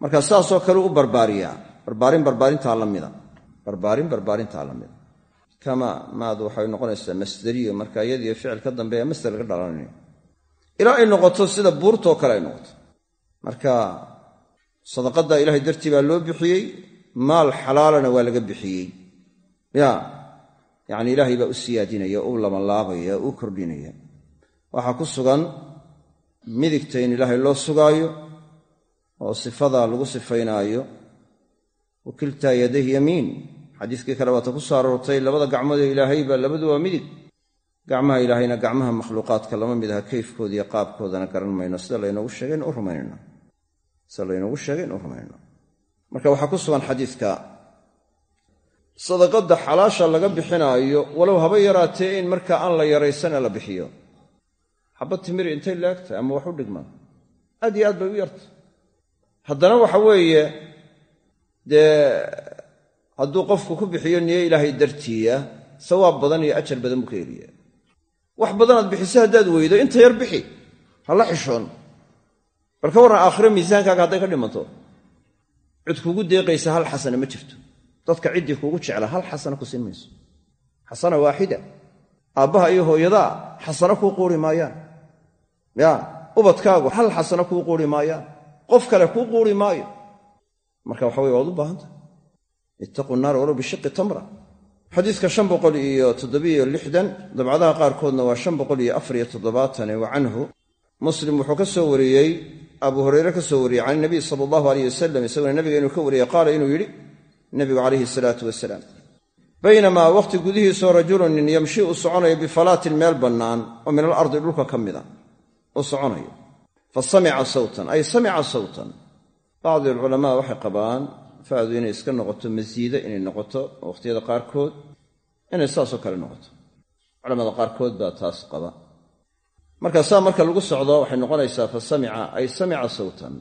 Marka saasoo kale u barbaariyaa. Barbaarin barbaarintaa la mida. Barbaarin barbaarintaa la mida. Kama maadu waxay noqonaysaa masderiyo marka iyadiyo ficil ka dambeeya masder laga dhalanaya ilaa ay noqoto sida buurtoo kale ay noqoto. Marka sadaqadda ilaahay dartii baa loo bixiyey maal xalaalana waa laga bixiyey. Ya yacni ilaahay baa u siyaadinaya u labanlaabaya u kordhinaya waxaa ku sugan midigta in ilaahay loo sugaayo oo sifadaa lagu sifaynaayo. Wakiltaa yadayh yamiin. Xadiiskii kale waata ku soo aroortay labada gacmoodee ilaahay baa labadu waa midig. Gacmaha ilaahayna gacmaha makhluuqaadka lama mid aha kayfkooda iyo qaabkoodana garan mayno. Sida laynoogu sheegay in u rumaynayno sida laynoogu sheegay in u rumaynayno marka waxaa ku sugan xadiiska sadaqadda xalaasha laga bixinaayo walow haba yaraatee in markaa aan la yaraysana la bixiyo xabad timiri intay laagtahay ama wax u dhigmaan? Aad iyo aad bay u yartay. Haddana waxa weeye dee hadduu qofku ku bixiyo niyo ilaahay dartiiya sawaab badan iyo ajar badan buu ka heliya wax badanaad bixise haddaad weydo inta yar bixi ha la xishoon. Bal ka warran aakhiro miisaankaaga hadday ka dhimanto cid kugu deeqaysa hal xasana ma jirto. Dadka ciddii kuugu jecla hal xasana ku siin mayso. Xasana waaxida. Aabbaha iyo hooyadaa xasano kuu quuri maayaan ya ubadkaagu hal xasano kuu quuri maayaan qof kale kuu quuri maayo. Marka waxa weye waad u baahantahay ittaquu naar walow bishiqi tamra. Xadiidka shan boqol iyo toddobiyo lixdan dabcadaha qaarkoodna waa shan boqol iyo afariyo toddobaatane wa canhu. Muslim wuxuu ka soo wariyey abu hureyre ka soo wariyey can nabiy sala allahu aleyh wasalam isaguna nabiga inuu ka wariyey qaala inuu yidhi nabigu calayhi salaatu wasalaam baynamaa wakhti gudihiisoo rajulun nin yamshi u soconayo bifalaatin meel bannaan oo min alardi dhulka ka mida u soconayo. Fa samica sawtan ay samica sawtan. Bacdi alculamaa waxay qabaan faadu inay iska noqoto masiida inay noqoto wakhtiyada qaarkood inay saasoo kale noqoto. Culamada qaarkood baa taas qaba. Marka saa marka lagu socdo waxay noqonaysaa fa samica ay samica sawtan.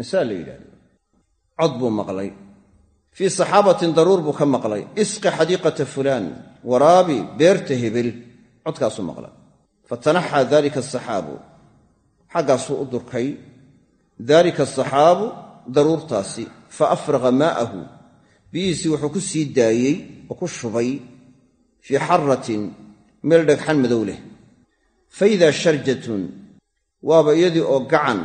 Insaan la yidhahdo cod buu maqlay. Fii saxaabatin daruur buu ka maqlay. Isqi xadiiqata fulaan waraabi beerta hebel. Codkaasuu maqlay fatanaxaa dalika asaxaabu xaggaasuu u durkay. Dalika asaxaabu daruurtaasi fa afraqa maa'ahu. Biyihiisii wuxuu ku sii daayey oo ku shubay fii xaratin meel dhagxan madow leh. Fa idaa sharjatun waaba iyadii oo gacan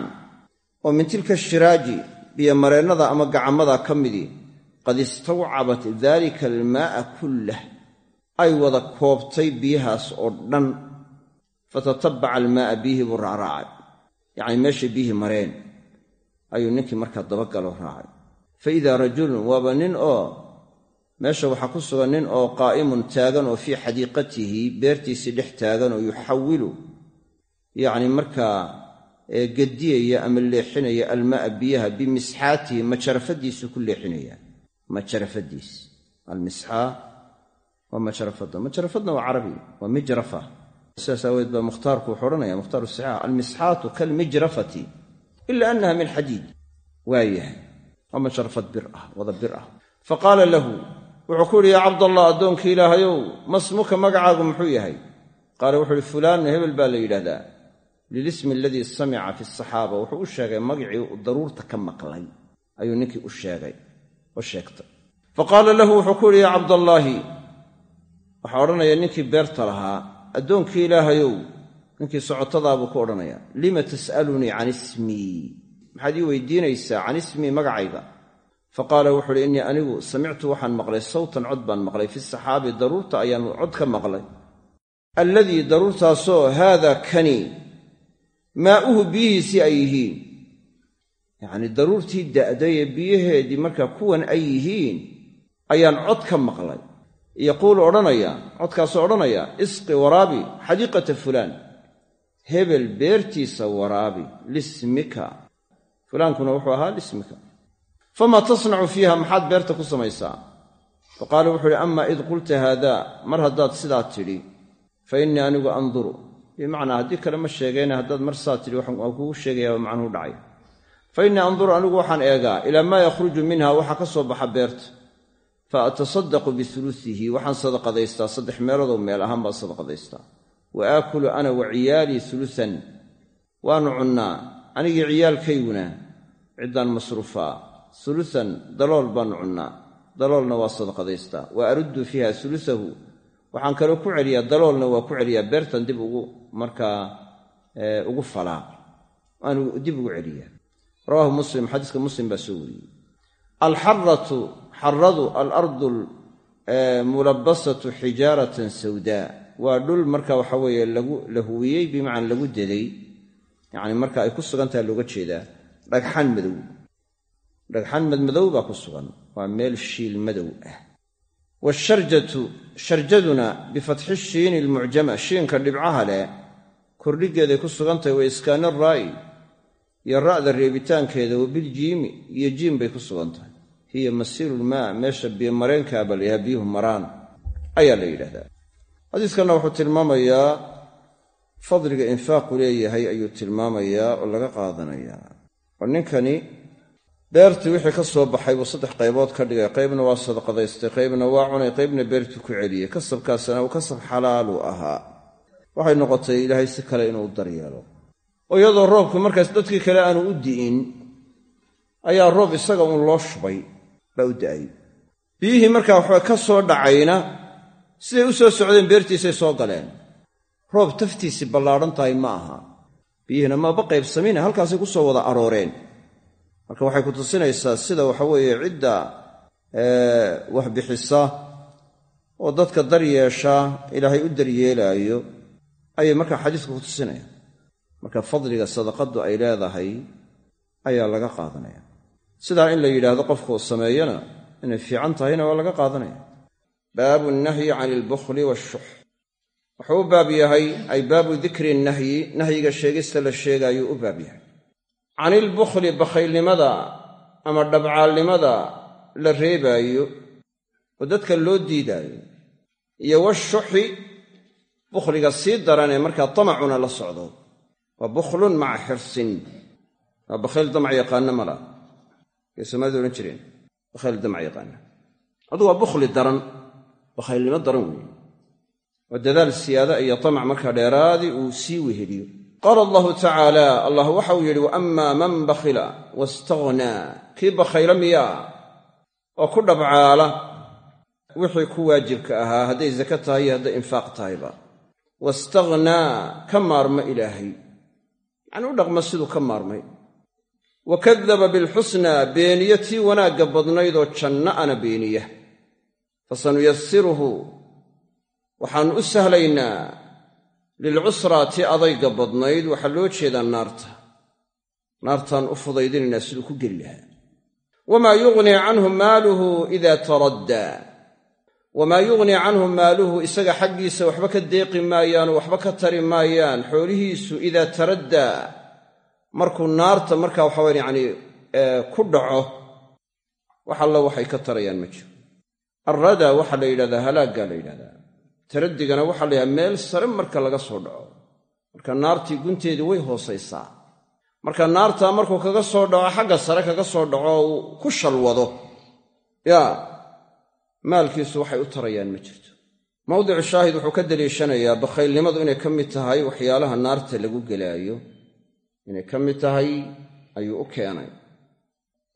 oo min tilka shiraaji biyomareennada ama gacammada ka midii qad istawcabat dalika almaa'a kullah ay wada koobtay biyahaas oo dhan fatatabaca almaa'a biyihii buu raacraacay. Yacnii meeshay biyihii mareen ayuu ninkii markaa dabagaloo raacay. Fa idaa rajulun waaba nin oo meesha waxaa ku sugan nin oo qaa'imun taagan oo fii xadiiqatihi beertiisii dhex taagan oo yuxawilu yacni markaa gediyaya ama leexinaya almaa'a biyaha bimisxaatihi majarafadiisuu ku leexinaya majarafadiis almisxaa waa majarafadda majarafadna waa carabi waa mijrafa sidaas aaweed baa mukhtaarku wuxuu odhanaya mukhtaar saxiix almisxaatu kalmijrafati ila annaha min xadiid. Waayahay waa majarafad bir ah wada bir ah. Fa qaala lahu wuxuu ku yidhi yaa cabdallah addoonkii ilaahayow masmuka magacaagu muxuu yahay? Qaala wuxuu uhi fulaanna hebel baa la yidhahdaa. Lilismi aladii samica fi asaxaaba wuxuu u sheegay magacii uu daruurta ka maqlay ayuu ninkii u sheegay oo sheegtay. Fa odhanaya ninkii beerta lahaa addoonkii ilaahayow ninkii socotadaabuu ku odhanaya lima tas'alunii can ismii maxaad ii weydiinaysaa can ismii magacayga. Faqaala wuxu uhi innii anigu samictu waxaan maqlay sawtan cod baan maqlay fi saxaabi daruurta ayaan cod ka maqlay. Alladii daruurtaasoo haada kani maa'uhu biyihiisii ay yihiin. Yacnii daruurtii da'dayee biyaheedii markaa kuwan ay yihiin ayaan cod ka maqlay yaquulu odhanaya codkaasoo odhanaya isqi waraabi xadiiqata fulaan. Hebel beertiisa waraabi lismika. Fulaankuna wuxuu ahaa lismika. Famaa tasnacu fiiha maxaad beerta ku samaysaa? Fa qaala wuxuu uhi amaa id qulta haada mar haddaad sidaa tidhi fa innii anigu anduru. Bimacnaa haddii kale ma sheegayna haddaad mar saa tidhi waan kugu sheegayaa waa macnuhu dhacay. Fa innii anduru anigu waxaan eegaa ilaa maa yakhruju minha waxa ka soo baxa beerta fa atasaddaqu biulusihi waxaan sadaqadaystaa saddex meeloodoo meel ahaan baan sadaqadaystaa wa aakulu ana wa ciyaalii ulusan waanu cunnaa anigii ciyaalkayguna ciddaan masruufaa ulusan dalool baanu cunnaa daloolna waa sadaqadaystaa wa aruddu fiiha ulusahu waxaan kaloo ku celiyaa daloolna waa ku celiyaa beertan dib ugu markaa ugu falaa waanu dib ugu celiyaa rawaahu muslim xadiiska muslim baa soo wariyey xaradu alardu mulabasatu xijaaratan sawdaa waa dhul marka waxa weeye la huwiyey bimacnaa lagu deday yacni marka ay ku sugan tahay looga jeedaa dhagxan madow. Dhagxan madmadow baa ku sugan. Waa meel shiil madow ah. Washarjatu sharjaduna bifatxi shiini almucjama. Shiinka dhibcaha leh kordhigeeday ku sugantahay wa iskaani raa'i. Iyo ra'da reebitaankeeda wa biljiimi iyo jiim bay ku sugan tahay hiya masiirulmaa meesha biyomareenkaaba la yidhaha biyuhu maraan ayaa la yidhahdaa. Xadiiskanna wuxuu tilmaamayaa fadliga infaaqu leeyahay ayuu tilmaamayaa oo laga qaadanayaa oo ninkani beertii wixii ka soo baxay buu saddex qaybood ka dhigay. Qaybna waa sadaqadaystay qaybna waa cunay qaybna beertuu ku celiyey kasabkaasina uu kasab xalaalu ahaa. Waxay noqotay ilaahay si kale inuu u daryeelo. Oo iyadoo roobku markaas dadkii kale aanu u di'in ayaa roob isaga uun loo shubay baa u da'ay biyihii markaa waxba ka soo dhacayna siday u soo socdeen beertiisay soo galeen. Roob taftiisii ballaadhan tahay ma aha. Biyihiina maba qaybsamina halkaasay ku soo wada arooreen. Marka waxay ku tusinaysaa sida waxaweeye cidda wax bixisa oo dadka daryeesha ilaahay u daryeelaayo ayay markaa xadiisku ku tusinaya marka fadliga sadaqadu ay leedahay ayaa laga qaadanaya sidaa in la yidhaahdo qofka uu sameeyana inay fiican tahayna waa laga qaadanaya. Baabu nahyi can ilbukhli washux wuxuu u baab yahay ay baabu dikri nahyi nahyiga sheegista la sheegaayuu u baab yahay. Can ilbukhli bakhaylnimada ama dhabcaalnimada la reebaayo oo dadka loo diidaayo iyo washuxi bukhliga sii daranee markaa tamacuna la socdo. Waa bukhlun maca xirsin. Waa bakhayl damac yaqaana mala kay soomaalida odhan jireen? Bakhayl damac yaqaana adu waa bukhli daran bakhaylnimo daran weeye. Waa dadaal siyaada iyo tamac markaa dheeraadii uu sii weheliyo. Qaala allahu tacaala allah waxau yidhi wa ammaa man bakhila wastagnaa kii bakhayla miyaa oo ku dhabcaala wixii ku waajibka ahaa hadday zake tahay iyo hadday infaaq tahayba. Wastagnaa ka maarma ilaahay. Yacni u dhaqma siduu ka maarmay wa kadaba bilxusnaa beeniye tii wanaagga badnaydoo janno ana beeniya. Fasanuyasiruhu waxaannu u sahlaynaa lilcusraa tii adayga badnayd waxaa loo jeedaa naarta. Naartaan u fudaydinaynaa siduu ku geli lahaa. Wamaa yugnii canhu maaluhu idaa taraddaa wamaa yugnii canhu maaluhu isaga xaggiisa waxba ka deeqi maayaanoo waxba ka tari maayaan xoolihiisu idaa taraddaa markuu naarta markaa waxawayan yacanii ku dhaco wax alla waxay ka tarayaan ma jiro. Arrada waxaa la yidhahdaa halaaggaa la yidhahdaa. Taraddigana waxaa la yidhahdaa meel sare marka laga soo dhaco. Marka naartii gunteedii way hoosaysaa. Marka naartaa markuu kaga soo dhaco xagga sare kaga soo dhaco uu ku shalwado yaa maalkiisu waxay u tarayaan ma jirto. Mawdicu shaahid wuxuu ka daliishanayaa bakhaylnimadu inay ka mid tahay waxyaalaha naarta lagu gelaayo inay ka mid tahay ayuu u keenay.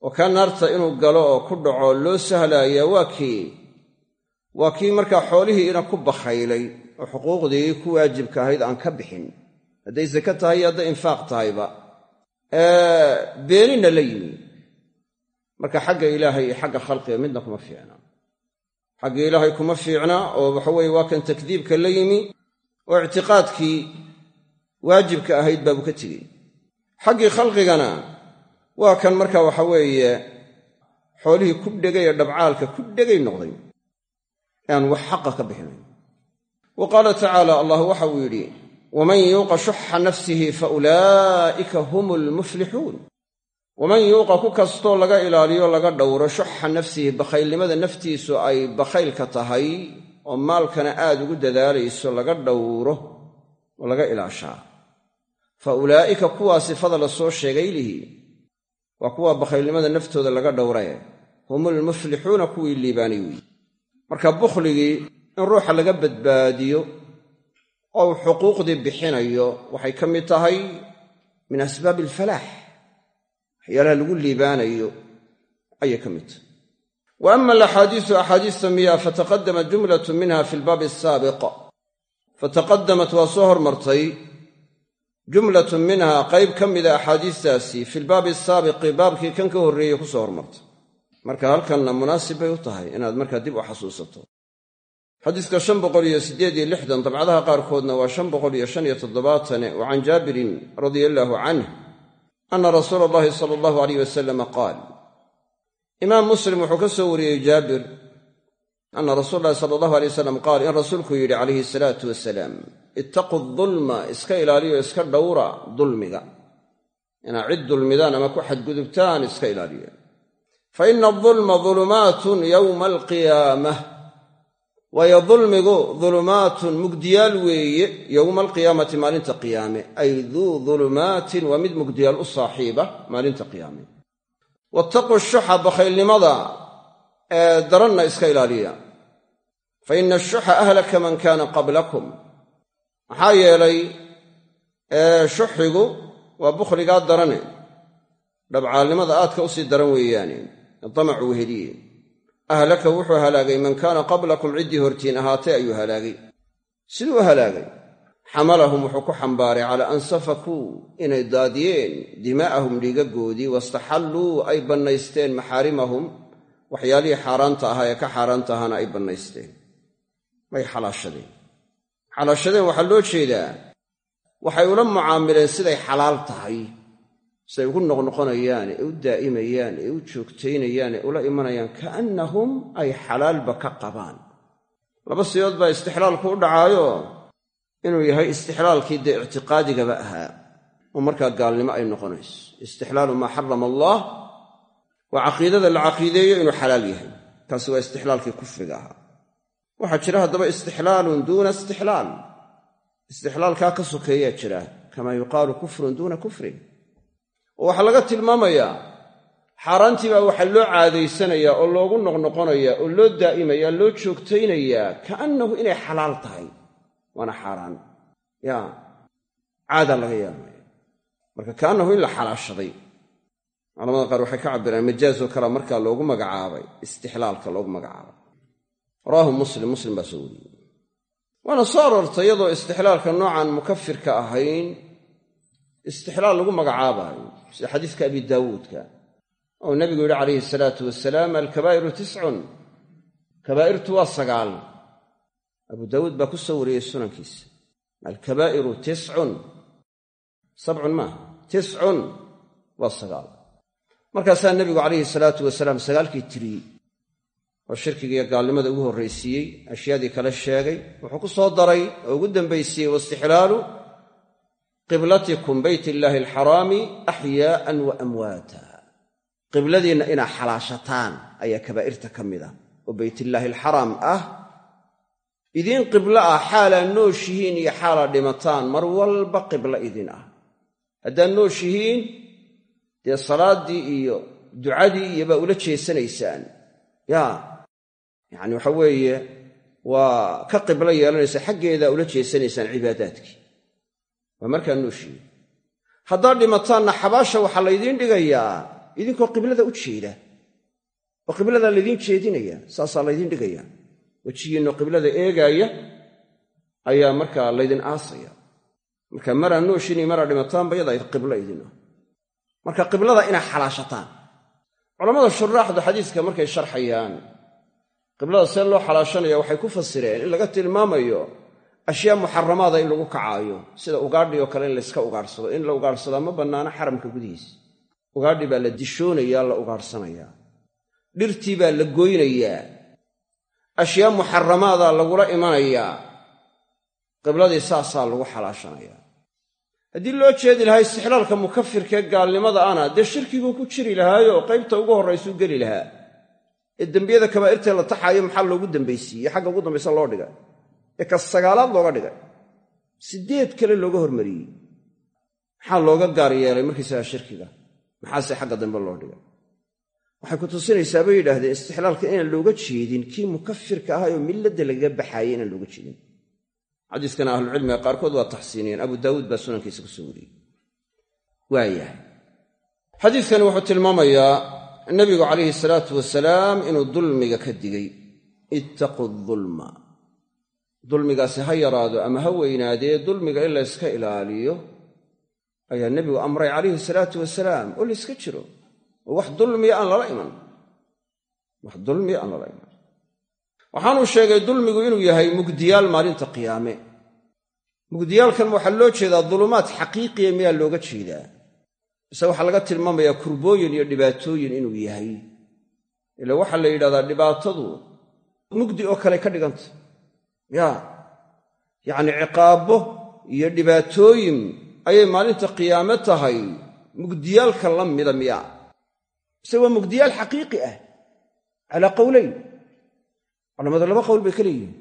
Oo kaa naarta inuu galo oo ku dhaco loo sahlaayaa waa kii. Waa kii markaa xoolihii ina ku bakhaylay oo xuquuqdii ku waajibka ahayd aan ka bixin. Hadday sake tahay iyo hadday infaaq tahayba. Beenina la yimi. Marka xagga ilaahay iyo xagga khalqiga midna kuma fiicna. Xagga ilaahay kuma fiicna oo waxaweye waa kan takdiibka la yimi oo ictiqaadkii waajibka ahayd baabuu ka tegey xaggii khalqigana waa kan marka waxa weeye xoolihii ku dhegay ee dhabcaalka ku dhegay noqday aan wax xaqa ka bixinayn. Wa qaala tacaala allah waxa uu yidhi waman yuuqa shuxa nafsihi fa ulaa'ika hum lmuflixuun waman yuuqa ku kastoo laga ilaaliyo laga dhowro shuxa nafsihi bakhaylnimada naftiisu ay bakhaylka tahay oo maalkana aad ugu dadaalayso laga dhowro oo laga ilaashaa fa ulaa'ika kuwaa sifada la soo sheegay lihi waa kuwa bakhaylnimada naftooda laga dhowraye. Humulmuflixuuna kuwii liibaanay weyi marka bukhligii in ruuxa laga badbaadiyo oo uu xuquuqdii bixinayo waxay ka mid tahay min asbaabi alfalaax. Waxyaalaha lagu liibaanayo ayay ka mid tahay. Wa ama alaxaadiisu axaadiista miya fataqadamat jumlatu minha fi lbaabi asaabiq fataqadamat waa soo hormartay jumlatun minha qayb ka mida axaadiistaasi fi lbaabi asaabiqi baabkii kan ka horreeyey ku soo hormartay. Marka halkanna munaasib bay u tahay inaad markaa dib u xasuusato. Xadiiska shan boqol iyo siddeed iyo lixdan dabcadaha qaarkoodna waa shan boqol iyo shan iyo toddobaatane wa can jaabirin radia allaahu canh ana rasuula allahi sala allahu alayh wasalama qaal imaam muslim wuxuu ka soo wariyey jaabir ana rasuul allahi sala allahu alay wasalam qaal in rasuulku yidhi calayhi salaatu wasalaam ittaqu dulma iska ilaaliyo iska dhowra dulmiga. Inaad cid dulmidaan ama ku xadgudubtaan iska ilaaliya fa ina adulma dulumaatun yowma alqiyaamah waayo dulmigu dulumaatun mugdiyaal weeye yowma alqiyaamati maalinta qiyaame. Ay duu dulumaatin waa mid mugdiyaal u saaxiiba maalinta qiyaame. Wattaquu shuxa bakhaylnimada ee daranna iska ilaaliya. Fa ina ashuxa ahlaka man kaana qablakum maxaa yeelay shuxigu waa bukhligaa darane. Dhabcaalnimada aadka u sii daran weeyaane. Damacu weheliye. Ahlaka wuxuu halaagay man kaana qablakum ciddii hortiin ahaatay ayuu halaagay. Siduu u halaagay? Xamalahum wuxuu ku xambaaray calaa an safakuu inay daadiyeen dimaa'ahum dhiigagoodii wastaxalluu ay bannaysteen maxaarimahum waxyaalihii xaaraanta ahaa ee ka xaaraanta ahaana ay bannaysteen. May xalaashadeen xalaashadeen waxaa loo jeedaa waxay ula mucaamileen siday xalaal tahay siday ugu noqnoqonayaan ee u daa'imayaan ee u joogtaynayaan ee ula imanayaan kaannahum ay xalaalba ka qabaan. Laba siyood baa istixlaalku u dhacaayo inuu yahay istixlaalkii dee ictiqaadigaba ahaa oo markaa gaalnimo ay noqonayso. Istixlaalu maa xarama allaah waa caqiidada la caqiideeyo inuu xalaal yahay. Kaasi waa istixlaalkii kufriga ahaa waxaa jira haddaba istixlaalun duuna istixlaal. Istixlaalkaa ka sokeeyaa jira kamaa yuqaalu kufrun duuna kufrin. Oo waxaa laga tilmaamayaa xaaraantii baa waxaa loo caadaysanayaa oo loogu noqnoqonayaa oo loo daa'imayaa loo joogtaynayaa kaannahu inay xalaal tahay. Waana xaaraan. Ya caadaa laga yaabaya marka kaannahu in la xalaashaday. Culamada qaar waxay ka cabiraan majaazoo kala markaa loogu magacaabay istixlaalka loogu magacaabay rawaahu muslim muslim baa soo wariyey. Waana soo aroortay iyadoo istixlaalka noocan mukafirka ahayn istixlaal lagu magacaabaayo sida xadiiska abi daawuudka oo nebigu yidhi calayhi salaatu wasalaam alkabaa'iru tiscun kabaa'irtu waa sagaal. Abu daawuud baa ku soo wariyey sunankiisa. Alkabaa'iru tiscun sabcun maaha tiscun waa sagaal. Markaasaa nebigu calayhi salaatu wasalaam sagaalkii tiriyey oo shirkiga gaalnimada ugu horraysiiyey ashyaadii kale sheegay wuxuu ku soo daray oo ugu dambaysiiyey waistixlaalu qiblatikum beyt illaahi alxaraami axyaa'an wa amwaata. Qibladiinna inaa xalaashataan ayaa kabaa'irta ka mid ah oo beytillaahi alxaraam ah. Idiin qiblo ah xaalaa nooshihiin iyo xaalaa dhimataan mar walba qiblo idin ah. Haddaad nooshihiin dee salaaddii iyo ducadii iyo baa ula jeesanaysaan. Yaa yacni waxa weeye waa ka qiblo yeelanaysa xaggeedaa ula jeesanaysaan cibaadaadkii. Waa markaa nooshihiin haddaad dhimataanna xabaasha waxaa laydiin dhigayaa idinkoo qiblada u jeeda. Oo qibladaa laydiin jeedinaya saasaa laydiin dhigaya wejigiinno qiblada eegaaya ayaa markaa laydin aasaya. Marka maraa nooshin iyo maraa dhimataanba yada qiblo idina marka qiblada inaa xalaashataan. Culammada shuraaxdu xadiiska markay sharxayaan qiblada see loo xalaashanaya waxay ku fasireen in laga tilmaamayo ashyaa muxaramaada in lagu kacaayo sida ugaadhi oo kale in layska ugaadhsado in la ugaadhsadaa ma bannaano xaramka gudihiisa. Ugaadhi baa la dishoonayaa la ugaadhsanayaa dhirtii baa la goynayaa. Ashyaa muxaramaadaa lagula imanayaa. Qibladii saasaa lagu xalaashanayaa. Haddii loo jeedi lahaa istixlaalka mukafirkaee gaalnimada ana dee shirkiguu ku jiri lahaayo qaybta ugu horraysuu geli lahaa ee dembiyada kabaa'irtee la taxaayo maxaa loogu dambaysiiyey? Xagga ugu dambaysa loo dhigay. Ee ka sagaalaad looga dhigay. Siddeed kale looga hormariyey. Maxaa looga gaar yeelay markaysagaa shirkiga? Maxaase xagga dambe loo dhigay? Waxay ku tusinaysaa bay yidhaahdeen istixlaalka inaan looga jeedin kii mukafirka ahaayoo milladda lagaga baxaayey inaan looga jeedin. Xadiiskana ahlucilmiga qaarkood waa taxsiiniyeen. Abu daawuud baa sunankiisa ku soo wariyey. Waayahay xadiidkani wuxuu tilmaamayaa nabigu calayhi salaatu wasalaam inuu dulmiga ka digay. Ittaqu dulma. Dulmigaasi ha yaraado ama ha weynaadee dulmiga in layska ilaaliyo ayaa nebigu amray calayhi salaatu wasalaam oo layska jiro. Oo wax dulmiya aan lala iman. Wax dulmiya aan lala iman. Waxaanuu sheegay dulmigu inuu yahay mugdiyaal maalinta qiyaame. Mugdiyaalkan waxaa loo jeedaa dulumaad xaqiiqiya miyaa looga jeedaa mise waxaa laga tilmaamayaa kurbooyin iyo dhibaatooyin inuu yahay? Ila waxaa la yidhahdaa dhibaatadu mugdi oo kale ka dhiganta. Yaa yacnii ciqaabo iyo dhibaatooyin ayay maalinta qiyaame tahay mugdiyaalka la mida miya. Mise waa mugdiyaal xaqiiqi ah calaa qowlayn culamadu laba qowl bay ka leeyihiin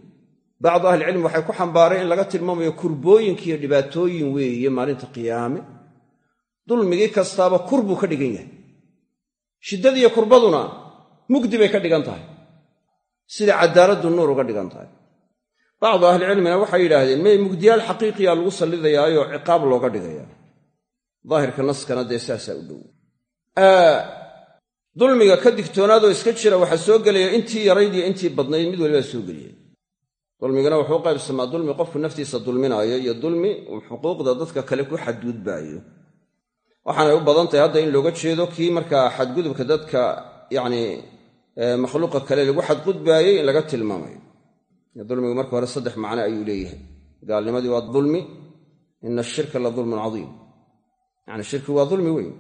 bacdu ahlicilmi waxay ku xambaareen in laga tilmaamayo kurbooyinkiiyo dhibaatooyin weeye maalinta qiyaame dulmigii kastaaba kur buu ka dhigan yahay. Shiddadiiyo kurbaduna mugdi bay ka dhigan tahay. Sida cadaaladdu nuur uga dhigan tahay. Bacdu ahlicilmina waxay yidhaahdeen may mugdiyaal xaqiiqiya lagu sallidayaayoo ciqaab looga dhigayaa. Daahirka naskana dee saasaa u dhow. Dulmiga ka digtoonaadoo iska jira waxaa soo gelaya intii yarayd iyo intii badnayd mid walibaa soo geliya dulmigana wuxuu qaybsamaa dulmi qofku naftiisa dulminaayo iyo dulmi uu xuquuqda dadka kale ku xadgudbaayo waxaanay u badan tahay hadda in looga jeedo kii markaa xadgudubka dadka yacni makhluuqa kale lagu xadgudbaayey in laga tilmaamayo. Dulmigu marka hore saddex macno ayuu leeyahay. Gaalnimadii waa dulmi ina ashirka la dulmun cadiim. Yacni shirki waa dulmi weyn.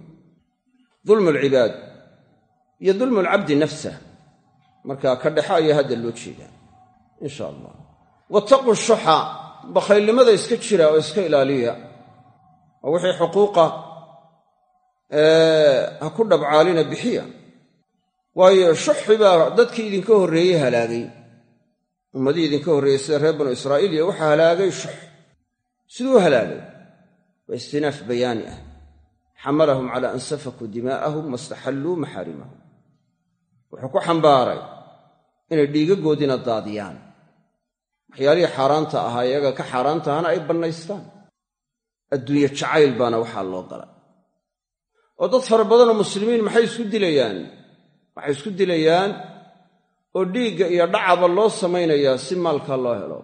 Dulmu alcibaad iyo dulmu alcabdi nafsa. Marka ka dhexe ayaa hadda loo jeedaa insha allah. Wattaquu shuxa bakhaylnimada iska jira oo iska ilaaliya. Oo wixii xuquuqa ha ku dhabcaalina bixiya. Waayo shuxi baa dadkii idinka horreeyey halaagay. Ummadihii idinka horreeyey sida reer banu israa'iil iyo waxaa halaagay shux siduu halaagay? Waa istinaaf bayaani ah. Xamalahum cala an safakuu dimaa'ahum wastaxalluu maxaarimahum. Wuxuu ku xambaaray inay dhiigagoodiina daadiyaan. Waxyaalihii xaaraanta ahaa iyaga ka xaaraanta ahana ay bannaystaan. Adduunye jacayl baana waxaa loo gala oo dad fara badanoo muslimiin maxay isku dilayaan? Waxay isku dilayaan oo dhiigga iyo dhacaba loo samaynayaa si maalkaa loo helo.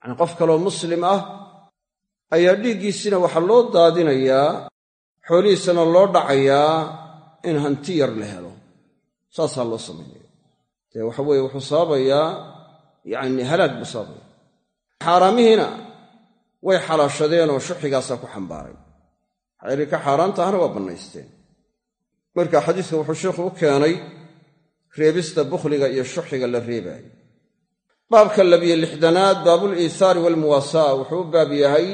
Yacnii qof kaloo muslim ah ayaa dhiiggiisina waxaa loo daadinayaa xoolihiisana loo dhacayaa in hanti yar la helo. Saasaa loo samaynaya dee waxa weeye wuxuu sababayaa yacni halaag buu sababaya. Xaaraamihiina way xalaashadeenoo shuxigaasaa ku xambaaray xayri ka xaaraanta ahna waa bannaysteen. Marka xadiiska wuxuu sheikhu u keenay reebista bukhliga iyo shuxiga la reebaayo. Baabka labiyo lixdanaad baabul iihaari waalmuwaasaa wuxuu baab yahay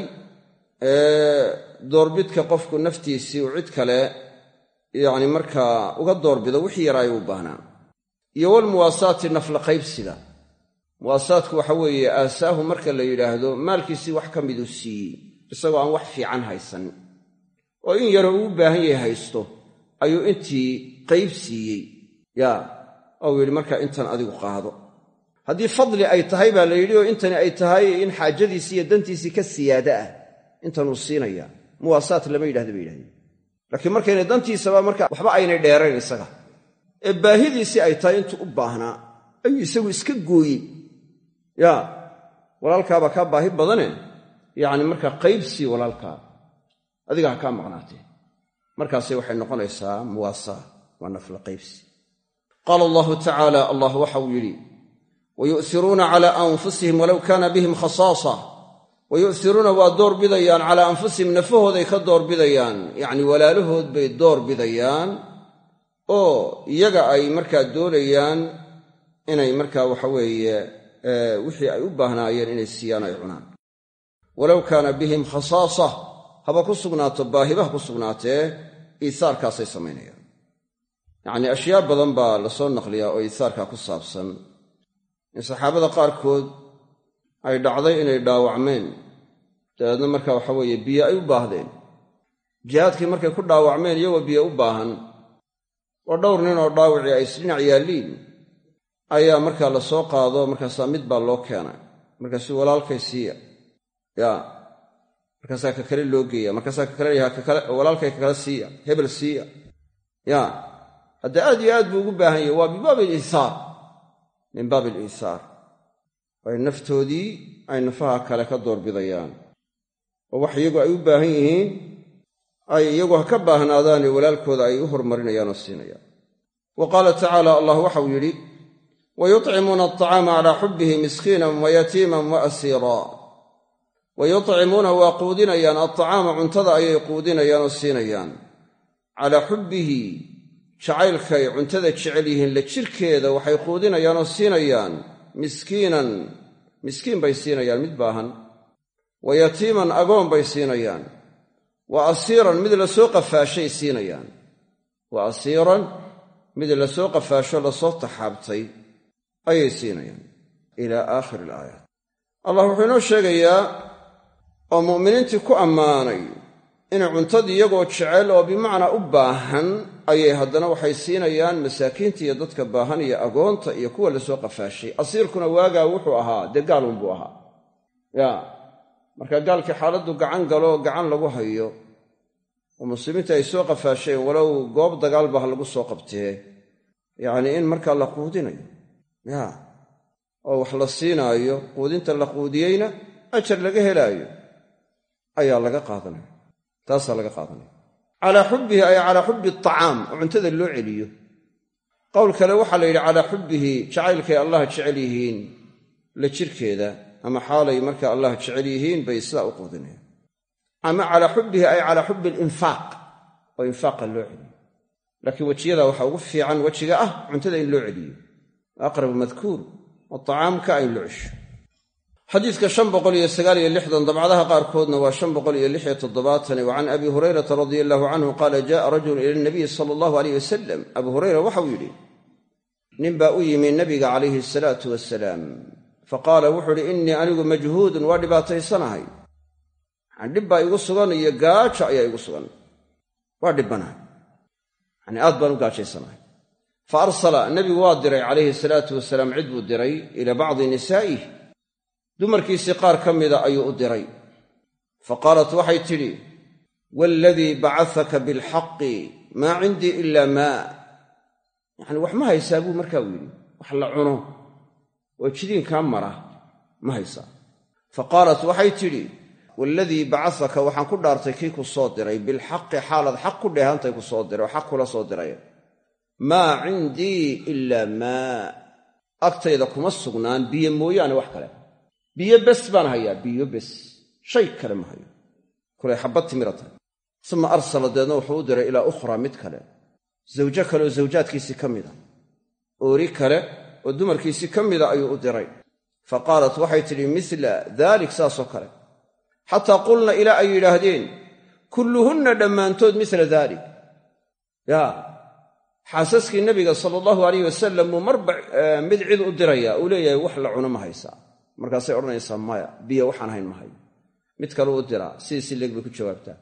doorbidka qofku naftiisii uu cid kale yacni markaa uga doorbido wixii yaraayo u baahnaa. Iyo walmuwaasaati nafla qaybsiga muwaasaadku waxa weeye aasaahu marka la yidhaahdo maalkiisii wax ka miduu siiyey isagoo aan wax fiican haysan oo in yaroo uu baahan yahay haysto ayuu intii qayb siiyey. Yaa ou yidhi markaa intan adigu qaado. Haddii fadli ay tahay baa la yidhi oo intani ay tahay in xaajadiisii iyo dantiisii ka siyaada ah. Intanuu siinaya. Muwaasaat lama yidhahda bay yidhahdeen. Laakiin markayna dantiisaba marka waxba aynay dheerayn isaga. Ee baahidiisii ay tahay intuu u baahnaa ayuu isagu iska gooyey. Yaa walaalkaabaa kaa baahi badane? Yacni markaa qaybsii walaalkaa adiga ha kaa maqnaatee markaasay waxay noqonaysaa muwaasaa waa nafla qaybsi. Qaala allahu tacaala allah waxauu yidhi wayu'hiruuna cala anfusihim walow kaana bihim khasaasa. Wayu'hiruuna waa door bidayaan calaa anfusihim nafahooday ka door bidayaan. Yacni walaalahood bay door bidayaan oo iyaga ay markaa doonayaan inay markaa waxaweeye wixii ay u baahnaayeen inay siiyaan ay cunaan. Walow kaana bihim khasaasa haba ku sugnaato baahibaha ku sugnaatee iisaarkaasay samaynayaan. Yacnii ashyaa badan baa la soo naqliyaa oo iisaarkaa ku saabsan. In saxaabada qaarkood ay dhacday inay dhaawacmeen. Dabeedna marka waxa weeye biyo ay u baahdeen. Jihaadkii markay ku dhaawacmeen iyagoo biyo u baahan. Oo dhowr nin oo dhaawacii ay isdhinac yaalliin ayaa markaa la soo qaado markaasaa mid baa loo keenay. Markaasuu walaalkay siiya. Ya markaasaa ka kale loo geeya markaasaa ka kale walaalkay kakale siiya hebel siiya. Ya hadda aad iyo aad buu ugu baahan yahay waa min baab aliisaar min baab aliisaar ay naftoodii ay nafaha kale ka doorbidayaan. Oo wax iyagu ay u baahan yihiin ay iyagu ka baahnaadaane walaalkooda ay u hormarinayaan oo siinayaan. Wa qaala tacaala allah waxau yidhi wayucimuuna alطacaama calaa xubbihi miskiinan wa yatiiman wa wa yucimuuna waa quudinayaan alطacaama cuntada ayay quudinayaan oo siinayaan calaa xubbihi jacaylkay cuntada jecel yihiin la jirkeeda waxay quudinayaan oo siinayaan miskiinan miskiin bay siinayaan mid baahan wa yatiiman agoon bay siinayaan wa asiiran mid la soo qafaashay siinayaan wa asiiran mid la soo qafaasho la soo taxaabtay ayay siinayaan ilaa aakhiri alaayaat allah wuxuu inoo sheegayaa oo mu'miniintii ku ammaanay inay cuntadii iyagoo jecel oo bimacnaa u baahan ayay haddana waxay siinayaan masaakiinta iyo dadka baahan iyo agoonta iyo kuwa la soo qafaashay. Asiirkuna waagaa wuxuu ahaa dee gaalunbuu ahaa. Ya marka gaalkii xaaladdu gacan galo gacan lagu hayo oo muslimiinta ay soo qafaasheen walow goob dagaalba ha lagu soo qabtee yacnii in markaa la quudinayo. Ya oo wax la siinaayo quudinta la quudiyeyna ajar laga helaayo ayaa laga qaadanaya. Taasaa laga qaadanaya. Calaa xubbihi ay calaa xubbi atacaam oo cuntada loo celiyo. Qowl kale waxaa la yidhi calaa xubbihi jacaylkay allah jecel yihiin la jirkeeda ama xaalay marka allah jecel yihiin bay sidaa u quudinayaan ama calaa xubbihi ay calaa xubbi alinfaaq oo infaaqa loo celiyo. Laakiin wejiyada waxaa ugu fiican wejiga ah cuntada in loo celiyo. Aqrabu madkuur oo tacaamka ay loo cesho xadiidka shan boqol iyo sagaal iyo lixdan dabcadaha qaarkoodna waa shan boqol iyo lix iyo toddobaatan wa can abi hurayrata radia allahu canhu qaala ja'a rajulu ila nabiyi sala allahu aleyh wasalam abu hurayra waxau yidhi ninbaa u yimi nabiga calayhi asalaatu wasalaam faqaala wuxuu uhi innii anigu majhuudun waa dhibaataysanahay. Yani dhib baa igu sugan iyo gaajo ayaa igu sugan. Waa dhibbanahay yani aad baan u arsala nebigu waa diray calayhi salaatu wasalaam cid buu diray ilaa bacdi nisaa'ih dumarkiisii qaar ka mida ayuu u diray. Fa qaalat waxay tidhi waaladii bacasaka bilxaqi maa cindii ilaa maa. Yacni wax ma haysaa buu markaa u yidhi wax la cuno oo jidiinkaa mara ma haysaa. Fa qaalat waxay tidhi waaladii bacasaka waxaan ku dhaartay kii ku soo diray bilxaqi xaalaad xaq ku dheehantay ku soo diray oo xaq kula soo diray. Maa cindii ilaa maa. Agtayda kuma sugnaan biyo mooyaane wax kale biyo bes baan hayaa biyo bes. Shay kale ma hayo. Kulay xabbad timira tahay suma arsala deedna wuxuu u diray ilaa ukhraa mid kale. Zawjo kaleoo zawjaadkiisii ka mida oori kale oo dumarkiisii ka mida ayuu u diray. Fa qaalat waxay tidhi misla daalik saasoo kale. Xataa qulna ilaa ay yidhaahdeen kulluhunna dhammaantood misla daalik. Yaa xaasaskii nabiga sala allahu alayh wasalam buu marba mid cid u dirayaa. Uu leeyahay wax la cuno ma haysaa markaasay odhanaysaa maya biyo waxaan hayn ma hayo mid kale u diraa sidiisi leeg bay ku jawaabtaa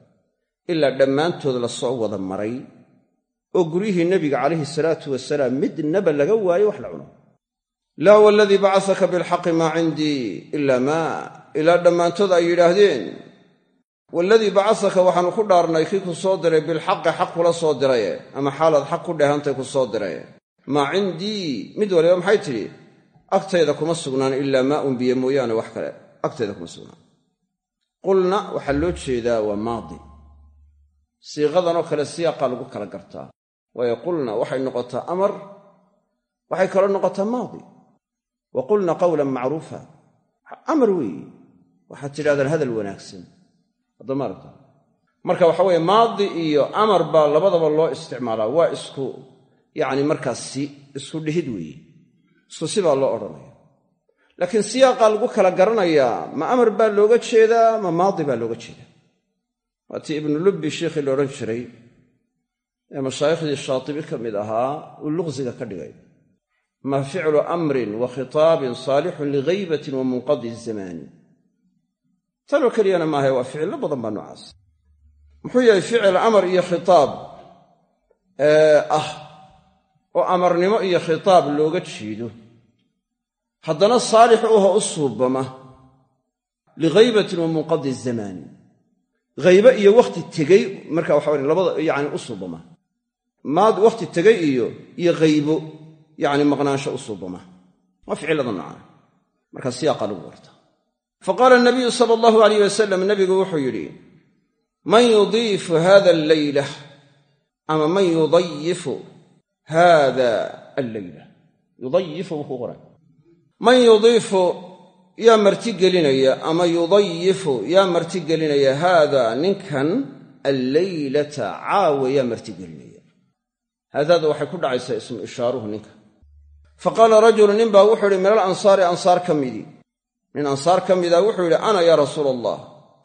ilaa dhammaantood la soo wada maray oo guryihii nebiga calayhi salaatu wasalaam midnaba laga waayo wax la cuno. Laa waladii bacasaka bilxaqi maa cindii ilaa maa. Ilaa dhammaantood ay yidhaahdeen waladii bacasaka waxaanu ku dhaarnay kii ku soo diray bilxaqi xaq kula soo diraye ama xaalaad xaq ku dheehantay ku soo diraye. Maa cindii mid waliba maxay tidhi agtayda kuma sugnaan ilaa maaun biyo mooyaane wax kale. Agtayda kuma sugnaan. Qulna waxaa loo jeedaa waa maadi. Siiqadanoo kale siyaaqaa lagu kala gartaa. Waayo qulna waxay noqotaa amar waxay kaloo noqotaa maadi. Wa qulna qawlan macruufa. Amar weeye waxaad tidhahdaan hadal wanaagsan. Haddamaarta marka waxa weeye maadi iyo amar baa labadaba loo isticmaalaa. Waa isku yacni markaas si isku dhihid weeye isku si baa loo odhanaya laakiin siyaaqaa lagu kala garanayaa ma amar baa looga jeedaa ma maadi baa looga jeedaa. Waatii ibnu lubbi sheikhii la odhan jiray ee mashaayikhdii shaatibi ka mid ahaa uu luqsiga ka dhigay. Ma ficlu amrin wa khitaabin saalixun ligaybatin wa munqadi zamaani tanoo keliyana maahae waa ficillo badan baa noocaas muxuu yahay ficil amar iyo khitaab ah oo amarnimo iyo khitaab looga jeedo. Haddana saalix uha u suubama ligaybatin wa munqadi zamaani haybe iyo wakhti tegey marka waxa labada yani u suubama. Maad wakhti tegey iyo iyo haybo yacni maqnaansho u suubama. Waa ficilada nooca marka siyaaqa lagu warta faqaala nabiyu sala allahu alayh wasalam nabigu wuxuu yidhi man yudiifu hada alleyla ama man yudayifu hada alleyla yudayifu buu ku qoray man yudiifu yaa martigelinaya ama yudayifu yaa martigelinaya haada ninkan alleylata caawa yaa martigelinaya haadaada waxay ku dhacaysaa ismu ishaaruhu ninka faqaala rajulu nin baa wuxuu ihi min alansaari ansaar ka midii nin ansaar ka mida wuxuu yidhi ana yaa rasuula allah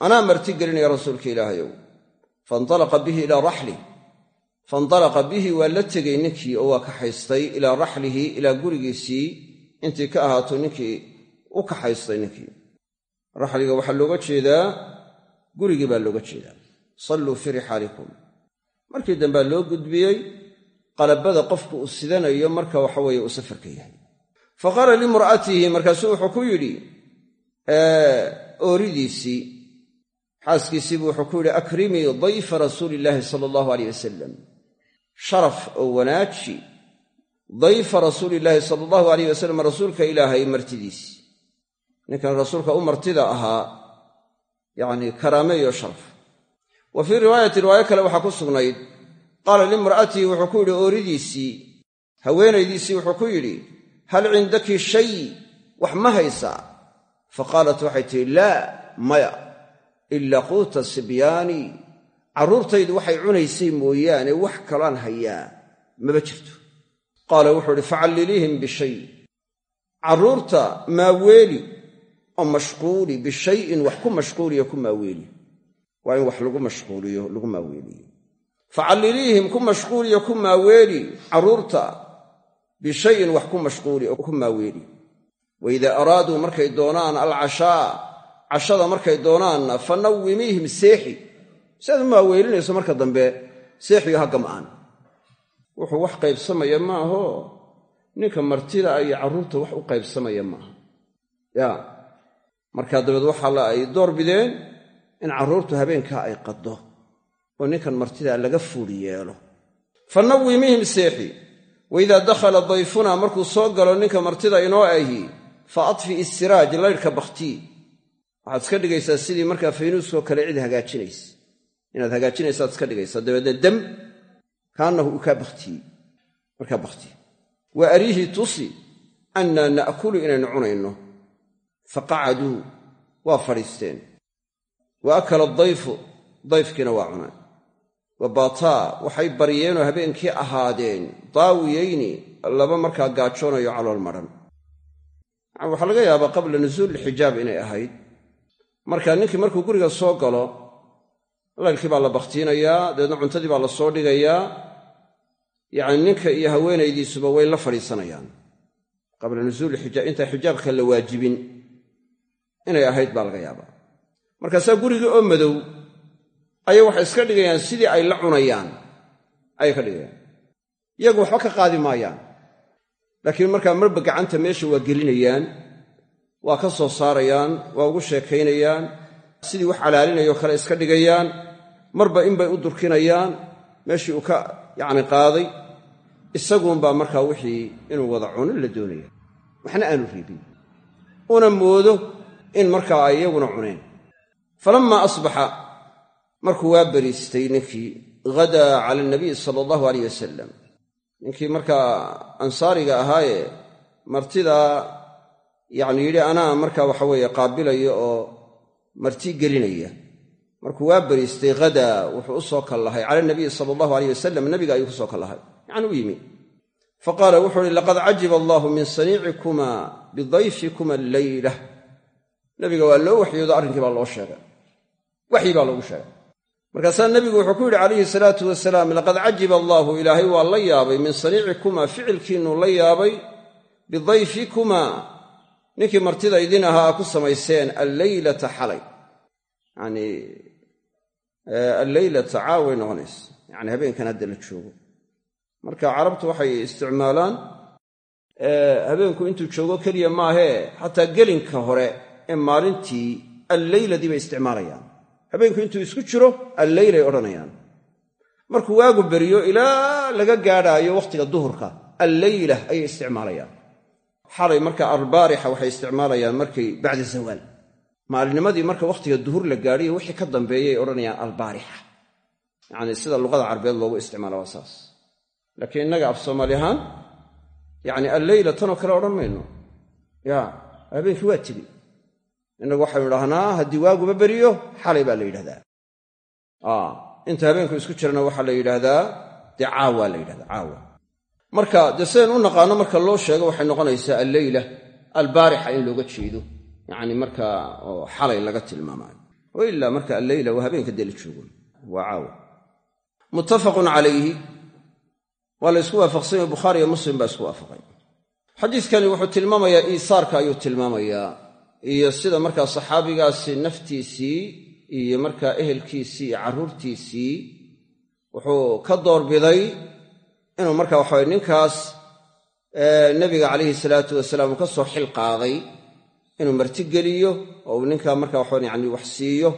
anaa martigelinaya rasuulka ilaahayow faintalaqa bihi ilaa raxlih faintalaqa bihi waa la tegey ninkii oo waa kaxaystay ilaa raxlihi ilaa gurigiisii intii ka ahaato ninkii u kaxaystay ninkii raxliga waxaa looga jeedaa gurigii baa looga jeedaa salluu fii rixaalikum markii dambea loo gudbiyey qalabada qofku uu sidanayo marka waxaweeye uu safarka yahay fa qaala limra'atihi markaasuu wuxuu ku yidhi ooridiisii xaaskiisiibuu wuxuu ku yidhi akrimii dayfa rasuuli illaahi sala allahu aleyh wasalam sharaf oo wanaaji dayfa rasuuli illaahi sala allahu aleyh wasalam rasuulka ilaahay martidiisi ninkan rasuulka u martida ahaa yacni karaameeyo sharaf. Wa fii riwaayati riwaayo kale waxaa ku sugnayd qaala limra'atihi wuxuu ku yidhi ooridiisii haweenaydiisii wuxuu ku yidhi hal cindaki shay? Wax ma haysaa fa qaalat waxay tihi laa maya ilaa quuta sibyaani carruurtaydu waxay cunaysay mooyaane wax kalaan hayaa. Maba jirto. Qaala wuxuu idhi facalliliihim bishay. Carruurta maaweeli oo mashquuli bishayin wax ku mashquuliyo ku maaweeli. Waa in wax lagu mashquuliyo lagu maaweeliyo. Facalliliihim ku mashquuliyo ku maaweeli carruurta bishayin wax ku mashquuli ku maaweeli. Wa idaa araaduu markay doonaan alcashaa cashada markay doonaanna fa nawwimiihim seexi si aad u maaweelinayso marka dambe seexiyo ha gam'aan wuxuu wax qaybsamaya maaho ninka martida iyo carruurta wax u qaybsamaya maaha yaa markaa dabeed waxaa la ay door bideen in carruurtu habeenkaa ay qaddo oo ninkan martidaa laga fuuli yeelo. Fa nawwimihim seexi wa idaa dakhala dayfunaa markuu soo galo ninka martida inoo ahi fa adfi istiraaj laydhka bakhtii waxaad iska dhigaysaa sidii markaa faynuuskoo kale cid hagaajinaysa inaad hagaajinaysaad iska dhigaysaa dabeedna dam kaannahu uu kaa bakhtiyey markaa bakhtiye. Wa ariihi tusi annaa na'kulu inaynu cunayno. Fa qacaduu waa fadhiisteen. Wa akala adayfu dayfkiina waa cunaan wa baataa waxay baryeenoo habeenkii ahaadeen. Daawiyayni laba markaa gaajoonayo calool madhan waxaa laga yaabaa qabla nusuuli xijaab inay ahayd. Marka ninkii markuu guriga soo galo laylkii baa la bakhtiinayaa dabeedna cuntadii baa la soo dhigayaa. Yacni ninka iyo haweenaydiisuba way la fadhiisanayaan. Qabla nusuuli xijaab intaan xijaabka la waajibin inay ahayd baa laga yaabaa. Markaasaa gurigii oo madow ayay waxay iska dhigayaan sidii ay la cunayaan ayay ka dhigayaan. Iyagu waxba ka qaadi maayaan. Laakiin markaa marba gacanta meesha waa gelinayaan waa ka soo saarayaan waa ugu sheekaynayaan sidii wax calaalinayoo kale iska dhigayaan marba inbay u durkinayaan meeshii uu ka yacni qaaday isaguunbaa markaa wixii inuu wada cuno la doonaya. Waxna aanu reebin una moodo in markaa ay iyaguna cuneen. Falammaa asbaxa markuu waa beriistay ninkii hadaa cala nabiy sala allahu aleyh wasalam ninkii markaa ansaariga ahaayee martidaa yacni yidhi anaa markaa waxa weeye qaabilaya oo marti gelinaya. Markuu waa beriistay hadaa wuxuu u soo kallahay. Cala nabiyi sala allahu aleyh wasalam nabiga ayuu ku soo kallahay. Yacni u yimi. Faqaala wuxuu uhi laqad cajiba allahu min saniicikuma bidayfikuma alleyla nabiga waa loo waxyoodo arrinkii baa loo sheegay. Waxyi baa loogu sheegay. Markaasaa nebigu wuxuu ku yidhi calayhi salaatu wasalaam laqad cajiba allaahu ilaahay waa la yaabay min saniicikuma ficilkiinnu la yaabay bidayfikuma ninkii martida idin ahaa a ku samayseen alleylata xalay. Yanii alleylata caaway noqonaysa yani habeenkan hadda la joogo. Marka carabtu waxay isticmaalaan habeenku intuu joogo keliya maahee xataa gelinka hore ee maalintii alleyladii bay isticmaalayaan. Habeenku intuu isku jiro alleylay odhanayaan. Markuu waagu beriyo ilaa laga gaadhaayo wakhtiga duhurka alleyla ayay isticmaalayaan xalay marka albaarixa waxay isticmaalayaan markay bacda zawaal maalinimadii marka wakhtiga duhur la gaadhiyo wixii ka dambeeyay odhanayaan albaarixa yacni sida luqada carabeed loogu isticmaala waa saas. Laakiin innaga af soomaali ahaan yacni alleyla tanoo kale odhan mayno. Ya habeenkii waa tegi innagu waxaynu idhahnaa haddii waaguba beriyo xalay baa la yidhahdaa. Inta habeenku isku jirana waxaa la yidhaahdaa dee caawa la yidhahdaa caawa marka dee sidaynu u naqaano marka loo sheego waxay noqonaysaa alleyla albaarixa in looga jeedo. Yacni markaa oo xalay laga tilmaamaayo wa ilaa marka alleyla waa habeenka dee la joogo. Waa caawa. Muttafaqun calayhi. Waa la ysku waafaqsanya bukhaari iyo muslim baa isku waafaqay. Xadiidkani wuxuu tilmaamayaa iisaarka ayuu tilmaamayaa. Iyo sida markaa saxaabigaasi naftiisii iyo markaa ehelkiisii iyo carruurtiisii wuxuu ka doorbiday inuu marka waxaway ninkaas nebiga calayhi salaatu wasalaam uu ka soo xil qaaday inuu marti geliyo oo uu ninkaa marka waxawan yani wax siiyo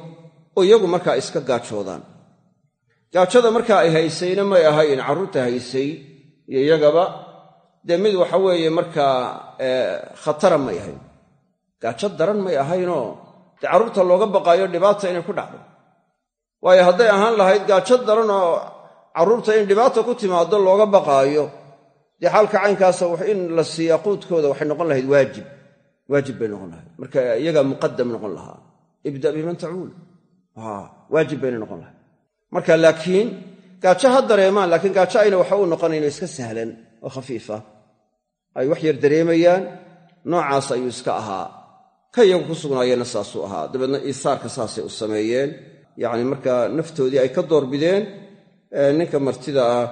oo iyagu markaa iska gaajoodaan. Gaajada markaa ay haysayna may ahayn carruurta haysay iyo iyagaba dee mid waxa weeye markaa khatara may ahayn gaajo daran may ahaynoo dee carruurta looga baqaayo dhibaata inay ku dhacdo. Waayo hadday ahaan lahayd gaajo daran oo carruurta in dhibaata ku timaado looga baqaayo dee xaalka caynkaasa in la siiyaa quudkooda waxay noqon lahayd waajib. Waajib bay noqon lahayd. Marka iyagaa muqadam noqon lahaa. Ibda biman tacuul waajib bayna noqon lahayd. Marka laakiin gaajo ha dareemaan laakiin gaajo ayna waxa u noqonayno iska sahlan oo khafiifa. Ay wax yar dareemayaan noocaas ayuu iska ahaa. Ka iyagu ku sugnaayeenna saasuu ahaa. Dabeedna iisaarka saasay u sameeyeen. Yacni markaa naftoodii ay ka doorbideen ninka martida ah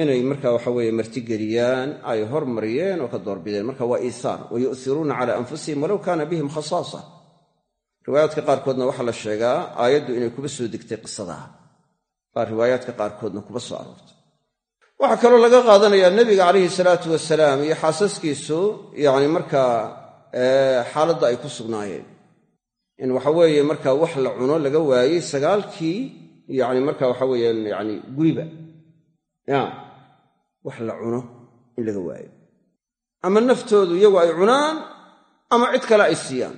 inay marka waxa weeye martigeliyaan ay hormariyeen oo ka doorbideen. Marka waa iisaar wa yu'hiruuna cala anfusihim walow kaana bihim khasaasa. Riwaayaadka qaarkoodna waxaa la sheegaa aayaddu inay kuba soo degtay qisadaa baa riwaayaadka qaarkoodna kuba soo aroortay. Waxaa kaloo laga qaadanayaa nebiga calayhi salaatu wasalaam iyo xaasaskiisu yacni markaa xaaladda ay ku sugnaayeen. In waxa weeye marka wax la cuno laga waayey sagaalkii yacni marka waxa weeyaan yani guriba. Wax la cuno in laga waayo. Ama naftoodu iyagu ay cunaan ama cid kale ay siiyaan.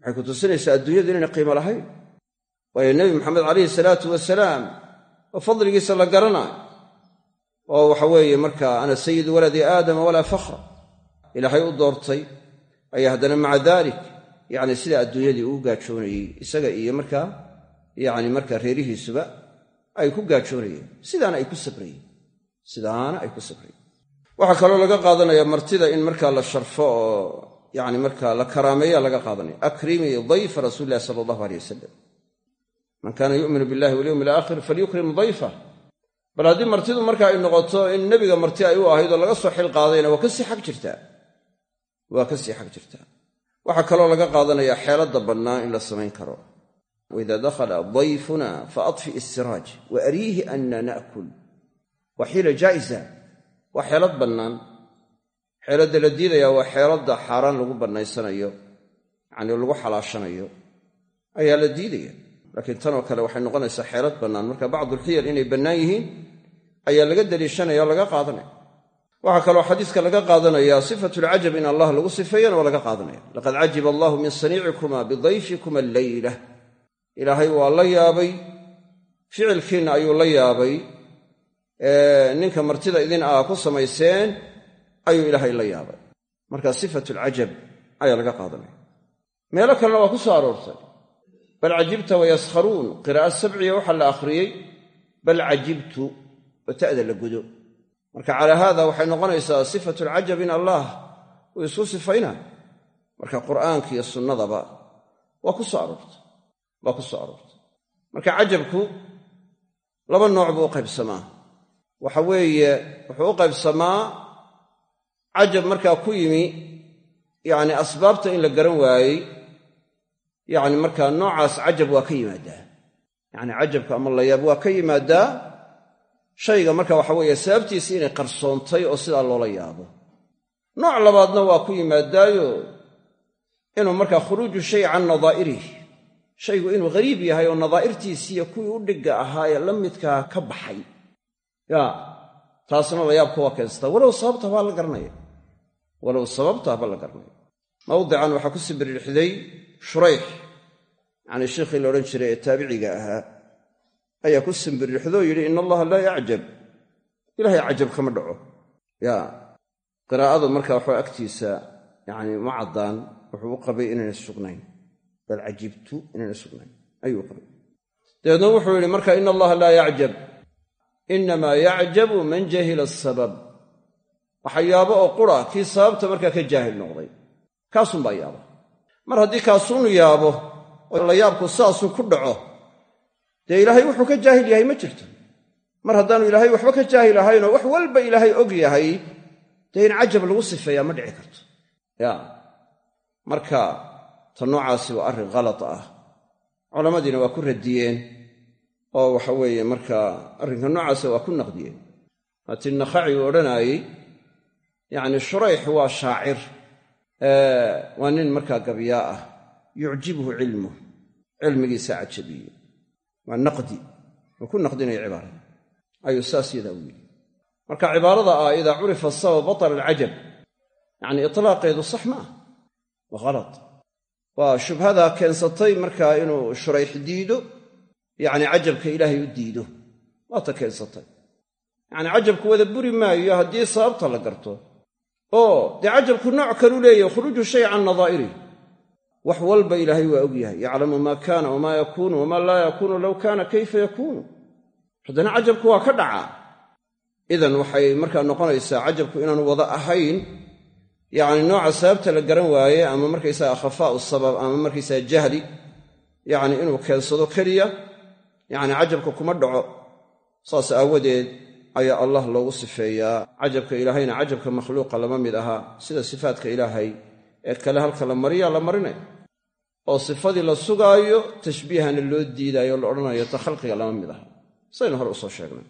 Waxay ku tusinaysaa adduunyadu inayna qiimo lahayn. Waayo nebi maxamed calayhi salaatu wasalaam oo fadligiisa la garanaayo oo waxa weeye marka ana sayidu waladi aadama walaa fakhra. Ilaahay u doortay ayaa haddana maca dalik yacni sidaa adduunyadii ugu gaajoonayey isaga iyo markaa yacni markaa reerihiisuba ay ku gaajoonayeen sidaana ay ku sabrayeen sidaana ay ku sabrayeen waxaa kaloo laga qaadanaya martida in markaa la sharfo oo yacni markaa la karaameeya laga qaadanaya. Akrimii dayfa rasuuli illahi sala allahu aleyh wasalam man kaana yu'minu billahi walyowmi alaakhir falyukrim dayfa bal haddii martidu marka ay noqoto in nebiga marti ay u ahayd oo laga soo xil qaadayna waa ka sii xag jirtaa waa ka sii xag jirtaa waxaa kaloo laga qaadanayaa xeeladda bannaan in la samayn karo waida dakhala dayfuna faadfi istiraaj wa ariihi anna na'kul. Waa xiila jaa'isa waa xeelad bannaan. Xeeladda la diidayaa waa xeeladda xaaraan lagu bannaysanayo yacnii lagu xalaashanayo ayaa la diidaya. Laakiin tanoo kale waxay noqonaysaa xeelad bannaan. Marka bacdulxiyal inay bannaan yihiin ayaa laga daliishanaya o laga qaadanaya. Waxaa kaloo xadiiska laga qaadanaya sifatulcajab in allah lagu sifeeyana waa laga qaadanaya. Laqad cajiba allahu min saniicikuma bidayfikuma alleyla ilaahay waa la yaabay. Ficilkiinna ayuu la yaabay. Ninka martida idin ah ku samayseen ayuu ilaahay la yaabay. Marka sifatulcajab ayaa laga qaadanaya meelo kalena waa ku soo aroortay. Bal cajibta wayaskharuun qira'a sabciya waxaa la akhriyey bal cajibtu oo ta'da la gudo. Marka calaa haada waxay noqonaysaa sifatulcajab in allah uu isku sifayna marka qur'aanka iyo sunnadaba waa ku soo aroortay waa ku soo aroortay. Marka cajabku laba nooc buu u qaybsamaa. Waxa weeye wuxuu u qaybsamaa cajab markaa ku yimi yacni asbaabta in la garan waayey yacni markaa noocaas cajab waa ka yimaadaa. Yacni cajabka ama layaab waa ka yimaadaa shayga marka waxa weeye sababtiisi inay qarsoontay oo sidaa loola yaabo. Nooc labaadna waa ku yimaadaayo inuu markaa khuruuju shay can nadaa'irih shaygu inuu ghariib yahay oo nadaa'irtiisiiyo kuwii u dhigga ahaa ee la midkaa ka baxay. Yaa taasna layaabka waa keenstaa walow sababta baa la garanaya walow sababtaa ba la garanaya mawdican waxaa ku sibiririxday shurayx yacnii sheikhii la odhan jiray ee taabiciga ahaa ayaa ku simbirixdoo yidhi in allaha laa yacjab. Ilaahay cajab kama dhaco. Yaa qiraa'adu marka waxaa agtiisa yacni ma caddaan wuxuu u qabay inayna sugnayn bal cajibtu inayna sugnayn. Ayuu qabay dabeedna wuxuu yidhi marka in allaha laa yacjab. Inamaa yacjabu man jahila asabab waxa yaabo oo qura kii sababta markaa ka jaahil noqday. Kaasunbaa yaaba mar haddii kaasuunu yaabo oo la yaabku saasuu ku dhaco dee ilaahay wuxuu ka jaahil yahay ma jirto. Mar haddaanu ilaahay waxba ka jaahil ahaynoo wax walba ilaahay og yahay dee in cajab lagu sifeeyaa ma dhici karto. Ya marka ta noocaasi waa arrin khalad ah. Culammadiina waa ku radiyeen oo waxa weeye markaa arrinka noocaasa waa ku naqdiyeen. Haati nakhaci uu odhanaayey yacni shurayx waa shaacir waa nin markaa gabyaa ah yucjibhu cilmuh cilmigiisa cajabiye waa naqdi uu ku naqdinaya cibaarada. Ayuu saas yadaa u yidhi. Marka cibaarada ah idaa curifa asabab batala alcajab yacni itlaaqeedu sax ma ah waa khalad waa shubhadaa keensatay markaa inuu shurayx diido yacni cajabka ilaahay u diido. Waata keensatay. Yacni cajabku wada buri maayo haddii sababta la garto. Oo dee cajabku nooc kalu leeyahy khuruuju shay can nadaa'irih wax walba ilaahay waa og yahay. Yaclamu maa kaana wamaa yakuunu wamaa laa yakuunu low kaana kayfa yakuunu. Haddana cajabku waa ka dhacaa. Idan waxay markaa noqonaysaa cajabku inaanu wada ahayn yacni nooca sababta la garan waaye ama markaysaga khafaa'u sabab ama markaysaga jahli yacni inuu keensado keliya yacni cajabka kuma dhaco saas aawadeed ayaa allah loogu sifeeyaa. Cajabka ilaahayna cajabka makhluuqa lama mid ahaa sida sifaadka ilaahay ee kale halka la mariyaa la marinaya oo sifadii la sugaayo tashbiihana loo diidaayo la odhanayo ta khalqiga lama mid aha. Saynu hore u soo sheegnay.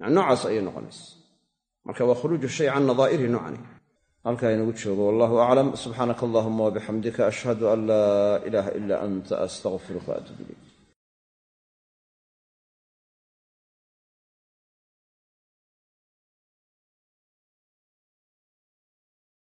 Yani noocaas ayay noqonaysa. Marka waa khuruuju shay can nadaa'irihi noocani halkaa inagu joogo wallahu aclam subxaanaka allahuma wabixamdika ashhadu an laa ilaaha ila anta astaqfiruka waatuub ilayk